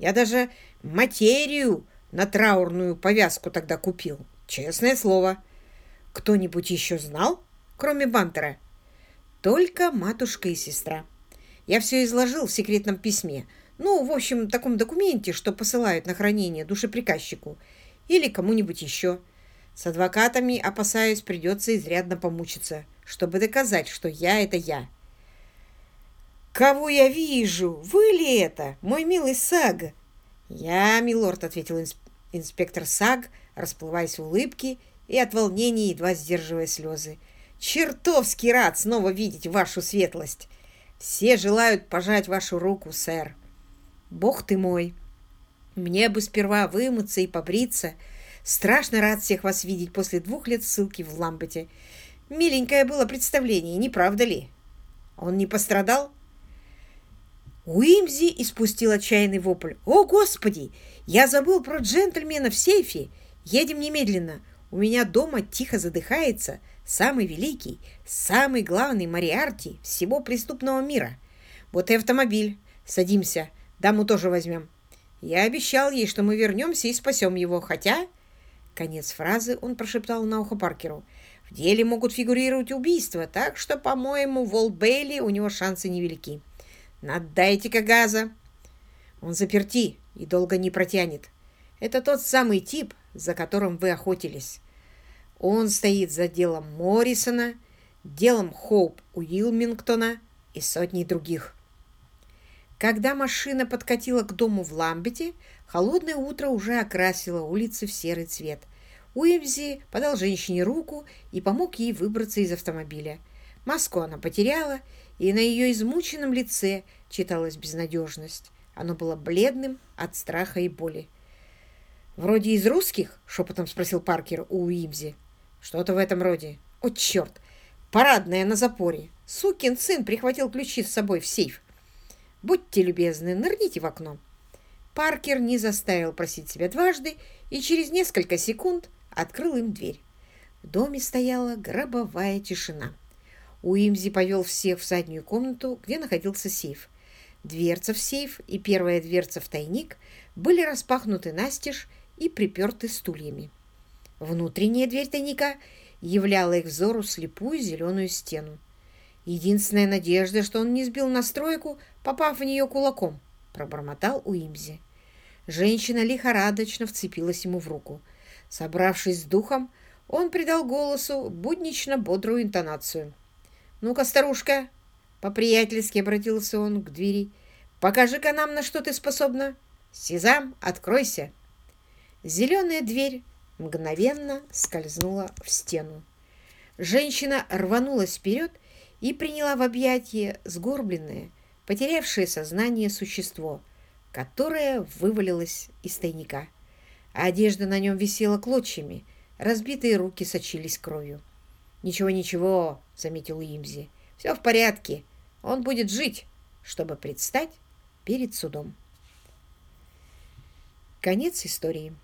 Я даже материю на траурную повязку тогда купил. Честное слово. Кто-нибудь еще знал, кроме Бантера? Только матушка и сестра. Я все изложил в секретном письме. Ну, в общем, таком документе, что посылают на хранение душеприказчику или кому-нибудь еще. С адвокатами, опасаюсь, придется изрядно помучиться, чтобы доказать, что я – это я. «Кого я вижу? Вы ли это, мой милый Саг?» «Я, милорд», — ответил инспектор Саг, расплываясь улыбки и от волнения, едва сдерживая слезы. «Чертовски рад снова видеть вашу светлость! Все желают пожать вашу руку, сэр!» «Бог ты мой! Мне бы сперва вымыться и побриться. Страшно рад всех вас видеть после двух лет ссылки в Ламбете. Миленькое было представление, не правда ли?» «Он не пострадал?» Уимзи испустил отчаянный вопль. «О, Господи! Я забыл про джентльмена в сейфе! Едем немедленно. У меня дома тихо задыхается самый великий, самый главный Мариарти всего преступного мира. Вот и автомобиль. Садимся. Даму тоже возьмем. Я обещал ей, что мы вернемся и спасем его, хотя...» Конец фразы он прошептал на ухо Паркеру. «В деле могут фигурировать убийства, так что, по-моему, Вол Бейли у него шансы невелики. Наддайте-ка газа!» «Он заперти и долго не протянет», это тот самый тип, за которым вы охотились. Он стоит за делом Моррисона, делом Хоуп Уилмингтона и сотней других. Когда машина подкатила к дому в Ламбете, холодное утро уже окрасило улицы в серый цвет. Уимзи подал женщине руку и помог ей выбраться из автомобиля. Маску она потеряла, и на ее измученном лице читалась безнадежность. Оно было бледным от страха и боли. «Вроде из русских?» – шепотом спросил Паркер у Уимзи. «Что-то в этом роде. О, черт! Парадная на запоре. Сукин сын прихватил ключи с собой в сейф. Будьте любезны, нырните в окно». Паркер не заставил просить себя дважды и через несколько секунд открыл им дверь. В доме стояла гробовая тишина. Уимзи повел всех в заднюю комнату, где находился сейф. Дверца в сейф и первая дверца в тайник были распахнуты настежь, и приперты стульями. Внутренняя дверь тайника являла их взору слепую зеленую стену. Единственная надежда, что он не сбил настройку, попав в нее кулаком, пробормотал Уимзи. Женщина лихорадочно вцепилась ему в руку. Собравшись с духом, он придал голосу буднично бодрую интонацию. «Ну-ка, старушка!» — по-приятельски обратился он к двери. «Покажи-ка нам, на что ты способна!» «Сезам, откройся!» Зеленая дверь мгновенно скользнула в стену. Женщина рванулась вперед и приняла в объятие сгорбленное, потерявшее сознание существо, которое вывалилось из тайника. Одежда на нем висела клочьями, разбитые руки сочились кровью. «Ничего-ничего», — заметил Имзи, — «все в порядке, он будет жить, чтобы предстать перед судом». Конец истории.